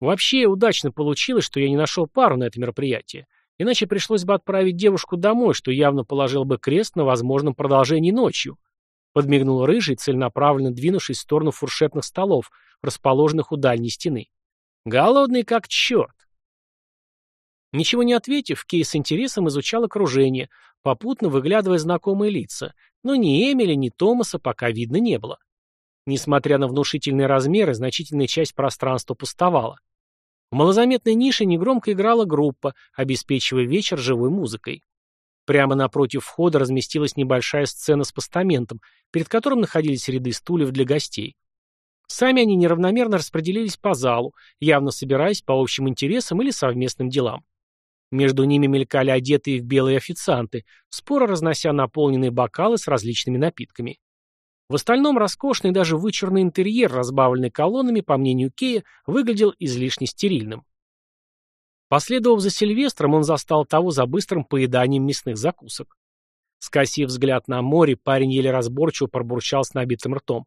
Вообще удачно получилось, что я не нашел пару на это мероприятие, иначе пришлось бы отправить девушку домой, что явно положил бы крест на возможном продолжении ночью. Подмигнул рыжий, целенаправленно двинувшись в сторону фуршетных столов, расположенных у дальней стены. Голодный как черт. Ничего не ответив, Кей с интересом изучал окружение, попутно выглядывая знакомые лица, но ни Эмили, ни Томаса пока видно не было. Несмотря на внушительные размеры, значительная часть пространства пустовала. В малозаметной нише негромко играла группа, обеспечивая вечер живой музыкой. Прямо напротив входа разместилась небольшая сцена с постаментом, перед которым находились ряды стульев для гостей. Сами они неравномерно распределились по залу, явно собираясь по общим интересам или совместным делам. Между ними мелькали одетые в белые официанты, споро разнося наполненные бокалы с различными напитками. В остальном роскошный даже вычурный интерьер, разбавленный колоннами, по мнению Кея, выглядел излишне стерильным. Последовав за Сильвестром, он застал того за быстрым поеданием мясных закусок. Скосив взгляд на море, парень еле разборчиво пробурчал с набитым ртом.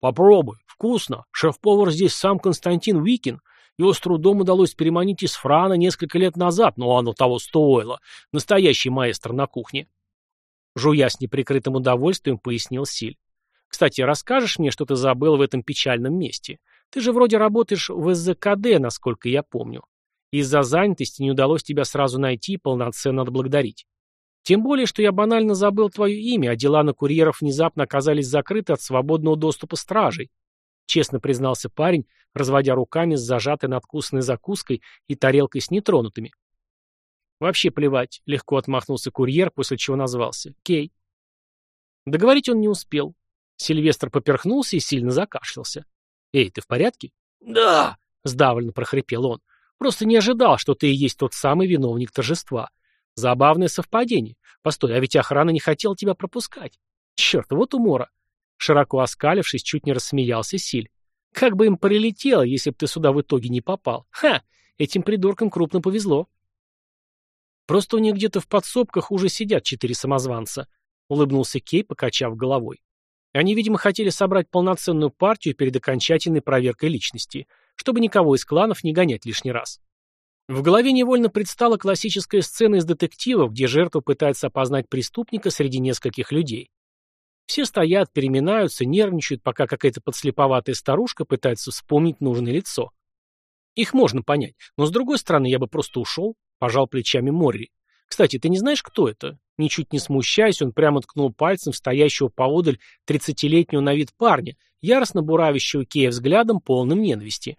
«Попробуй, вкусно. Шеф-повар здесь сам Константин Викин. Его с трудом удалось переманить из Франа несколько лет назад, но оно того стоило. Настоящий маэстро на кухне. Жуя с неприкрытым удовольствием, пояснил Силь. Кстати, расскажешь мне, что ты забыл в этом печальном месте? Ты же вроде работаешь в СЗКД, насколько я помню. Из-за занятости не удалось тебя сразу найти и полноценно отблагодарить. Тем более, что я банально забыл твое имя, а дела на курьеров внезапно оказались закрыты от свободного доступа стражей. Честно признался парень, разводя руками с зажатой надкусанной закуской и тарелкой с нетронутыми. Вообще плевать, легко отмахнулся курьер, после чего назвался. Кей. Договорить он не успел. Сильвестр поперхнулся и сильно закашлялся. «Эй, ты в порядке?»
«Да!»
— сдавленно прохрипел он. «Просто не ожидал, что ты и есть тот самый виновник торжества. Забавное совпадение. Постой, а ведь охрана не хотела тебя пропускать. Черт, вот умора. Широко оскалившись, чуть не рассмеялся Силь. Как бы им прилетело, если бы ты сюда в итоге не попал. Ха! Этим придуркам крупно повезло. Просто у них где-то в подсобках уже сидят четыре самозванца, улыбнулся Кей, покачав головой. Они, видимо, хотели собрать полноценную партию перед окончательной проверкой личности, чтобы никого из кланов не гонять лишний раз. В голове невольно предстала классическая сцена из детективов, где жертва пытается опознать преступника среди нескольких людей. Все стоят, переминаются, нервничают, пока какая-то подслеповатая старушка пытается вспомнить нужное лицо. Их можно понять, но с другой стороны, я бы просто ушел, пожал плечами Морри. Кстати, ты не знаешь, кто это? Ничуть не смущаясь, он прямо ткнул пальцем в стоящего поодаль тридцатилетнего на вид парня, яростно буравящего Кея взглядом, полным ненависти.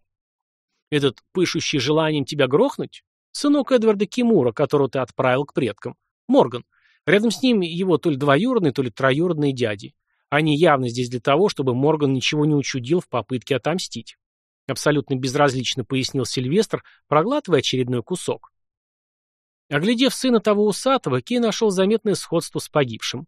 Этот пышущий желанием тебя грохнуть? Сынок Эдварда Кимура, которого ты отправил к предкам. Морган, Рядом с ним его то ли двоюродные, то ли троюродные дяди. Они явно здесь для того, чтобы Морган ничего не учудил в попытке отомстить. Абсолютно безразлично пояснил Сильвестр, проглатывая очередной кусок. Оглядев сына того усатого, Кей нашел заметное сходство с погибшим.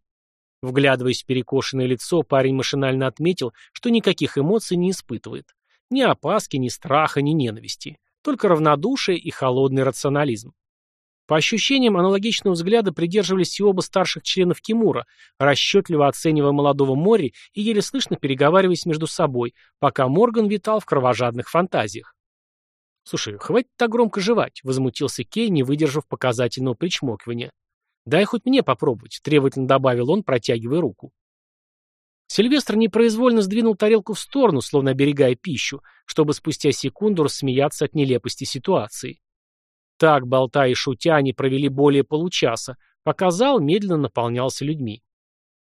Вглядываясь в перекошенное лицо, парень машинально отметил, что никаких эмоций не испытывает. Ни опаски, ни страха, ни ненависти. Только равнодушие и холодный рационализм. По ощущениям, аналогичного взгляда придерживались и оба старших членов Кимура, расчетливо оценивая молодого Мори и еле слышно переговариваясь между собой, пока Морган витал в кровожадных фантазиях. «Слушай, хватит так громко жевать», — возмутился Кей, не выдержав показательного причмокивания. «Дай хоть мне попробовать», — требовательно добавил он, протягивая руку. Сильвестр непроизвольно сдвинул тарелку в сторону, словно оберегая пищу, чтобы спустя секунду рассмеяться от нелепости ситуации. Так, болтая и шутя, они провели более получаса, пока зал медленно наполнялся людьми.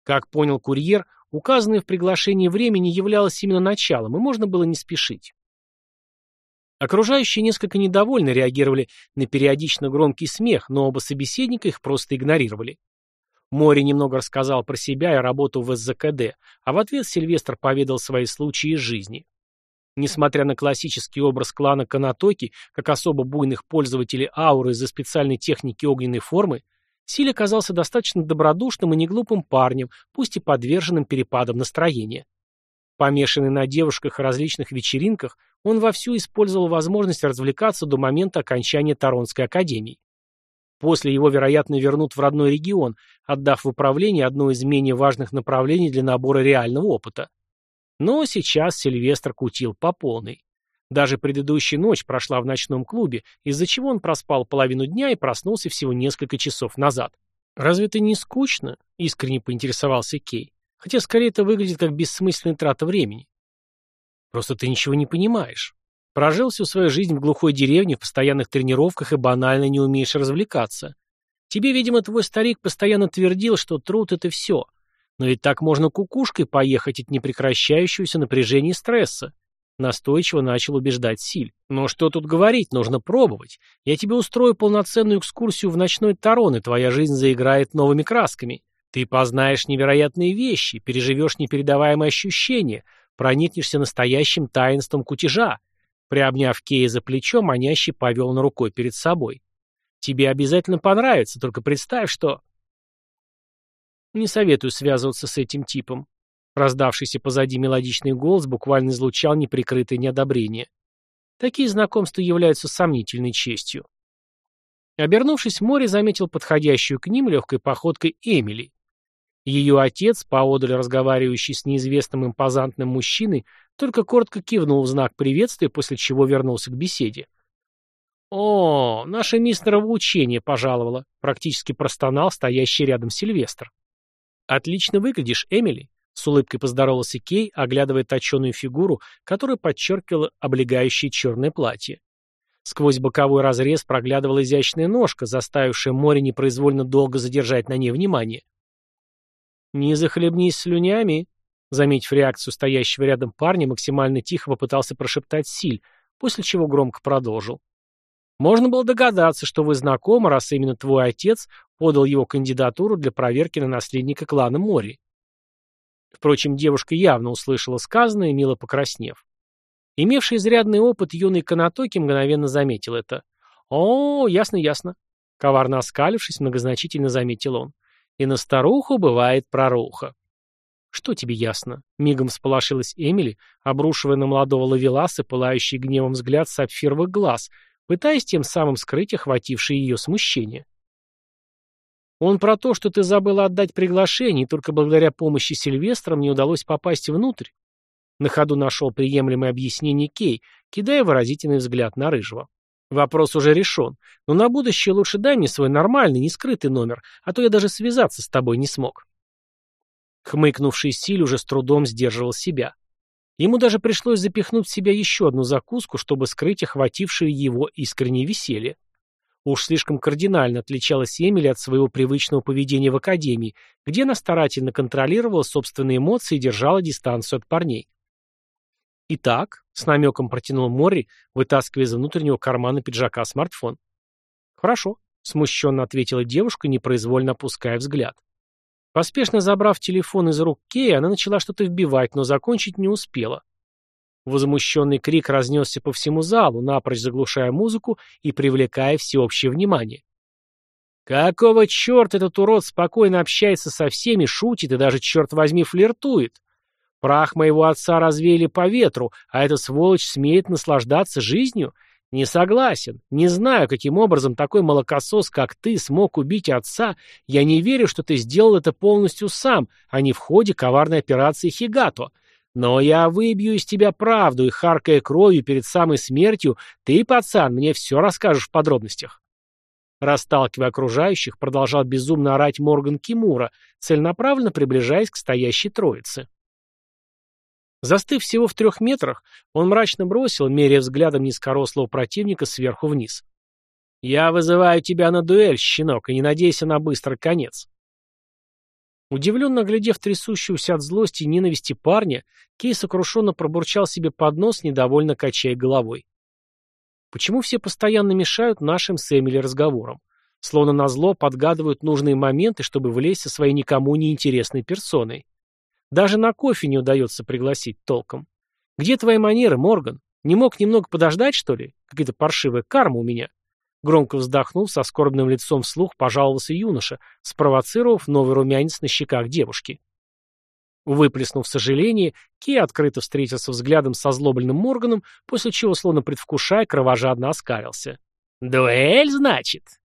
Как понял курьер, указанное в приглашении время не являлось именно началом, и можно было не спешить. Окружающие несколько недовольно реагировали на периодично громкий смех, но оба собеседника их просто игнорировали. Мори немного рассказал про себя и работу в СЗКД, а в ответ Сильвестр поведал свои случаи из жизни. Несмотря на классический образ клана Канатоки, как особо буйных пользователей ауры из-за специальной техники огненной формы, Силь оказался достаточно добродушным и неглупым парнем, пусть и подверженным перепадам настроения. Помешанный на девушках и различных вечеринках, он вовсю использовал возможность развлекаться до момента окончания Таронской академии. После его, вероятно, вернут в родной регион, отдав в управление одно из менее важных направлений для набора реального опыта. Но сейчас Сильвестр кутил по полной. Даже предыдущая ночь прошла в ночном клубе, из-за чего он проспал половину дня и проснулся всего несколько часов назад. «Разве это не скучно?» — искренне поинтересовался Кей. «Хотя скорее это выглядит как бессмысленная трата времени». «Просто ты ничего не понимаешь. Прожил всю свою жизнь в глухой деревне, в постоянных тренировках и банально не умеешь развлекаться. Тебе, видимо, твой старик постоянно твердил, что труд — это все. Но ведь так можно кукушкой поехать от непрекращающегося напряжения и стресса. Настойчиво начал убеждать Силь. Но что тут говорить, нужно пробовать. Я тебе устрою полноценную экскурсию в ночной Тарон, и твоя жизнь заиграет новыми красками. Ты познаешь невероятные вещи, переживешь непередаваемые ощущения, проникнешься настоящим таинством кутежа. Приобняв Кея за плечо, манящий повел на рукой перед собой. Тебе обязательно понравится, только представь, что... Не советую связываться с этим типом. Раздавшийся позади мелодичный голос буквально излучал неприкрытое неодобрение. Такие знакомства являются сомнительной честью. Обернувшись, море заметил подходящую к ним легкой походкой Эмили. Ее отец, поодаль разговаривающий с неизвестным импозантным мужчиной, только коротко кивнул в знак приветствия, после чего вернулся к беседе. «О, наша мистера в учение пожаловала», — практически простонал стоящий рядом Сильвестр. «Отлично выглядишь, Эмили», — с улыбкой поздоровался Кей, оглядывая точеную фигуру, которая подчеркивала облегающее черное платье. Сквозь боковой разрез проглядывала изящная ножка, заставившая море непроизвольно долго задержать на ней внимание. «Не захлебнись слюнями», — заметив реакцию стоящего рядом парня, максимально тихо попытался прошептать Силь, после чего громко продолжил. Можно было догадаться, что вы знакомы, раз именно твой отец подал его кандидатуру для проверки на наследника клана Мори. Впрочем, девушка явно услышала сказанное, мило покраснев. Имевший изрядный опыт юный Канатоки мгновенно заметил это. «О, ясно-ясно», — коварно оскалившись, многозначительно заметил он. «И на старуху бывает проруха». «Что тебе ясно?» — мигом сполошилась Эмили, обрушивая на молодого лавеласа пылающий гневом взгляд сапфировых глаз — пытаясь тем самым скрыть охватившее ее смущение. Он про то, что ты забыла отдать приглашение, и только благодаря помощи Сильвестра мне удалось попасть внутрь. На ходу нашел приемлемое объяснение Кей, кидая выразительный взгляд на Рыжего. Вопрос уже решен, но на будущее лучше дай мне свой нормальный, не скрытый номер, а то я даже связаться с тобой не смог. Хмыкнувший Силь уже с трудом сдерживал себя. Ему даже пришлось запихнуть в себя еще одну закуску, чтобы скрыть охватившее его искреннее веселье. Уж слишком кардинально отличалась Эмили от своего привычного поведения в академии, где она старательно контролировала собственные эмоции и держала дистанцию от парней. «Итак», — с намеком протянул Морри, вытаскивая из внутреннего кармана пиджака смартфон. «Хорошо», — смущенно ответила девушка, непроизвольно опуская взгляд. Поспешно забрав телефон из рук Кея, она начала что-то вбивать, но закончить не успела. Возмущенный крик разнесся по всему залу, напрочь заглушая музыку и привлекая всеобщее внимание. «Какого черта этот урод спокойно общается со всеми, шутит и даже, черт возьми, флиртует? Прах моего отца развеяли по ветру, а эта сволочь смеет наслаждаться жизнью? Не согласен. Не знаю, каким образом такой молокосос, как ты, смог убить отца. Я не верю, что ты сделал это полностью сам, а не в ходе коварной операции Хигато. Но я выбью из тебя правду, и, харкая кровью перед самой смертью, ты, пацан, мне все расскажешь в подробностях. Расталкивая окружающих, продолжал безумно орать Морган Кимура, целенаправленно приближаясь к стоящей троице. Застыв всего в трех метрах, он мрачно бросил, меряя взглядом низкорослого противника сверху вниз. «Я вызываю тебя на дуэль, щенок, и не надейся на быстрый конец». Удивленно глядев трясущегося от злости и ненависти парня, Кей сокрушенно пробурчал себе под нос, недовольно качая головой. Почему все постоянно мешают нашим с Эмили разговорам? Словно назло подгадывают нужные моменты, чтобы влезть со своей никому не интересной персоной. Даже на кофе не удается пригласить толком. Где твои манеры, Морган? Не мог немного подождать, что ли? Какая-то паршивая карма у меня. Громко вздохнув, со скорбным лицом вслух пожаловался юноша, спровоцировав новый румянец на щеках девушки. Выплеснув сожаление, Ки открыто встретился взглядом со злобленным Морганом, после чего, словно предвкушая, кровожадно оскалился. «Дуэль, значит?»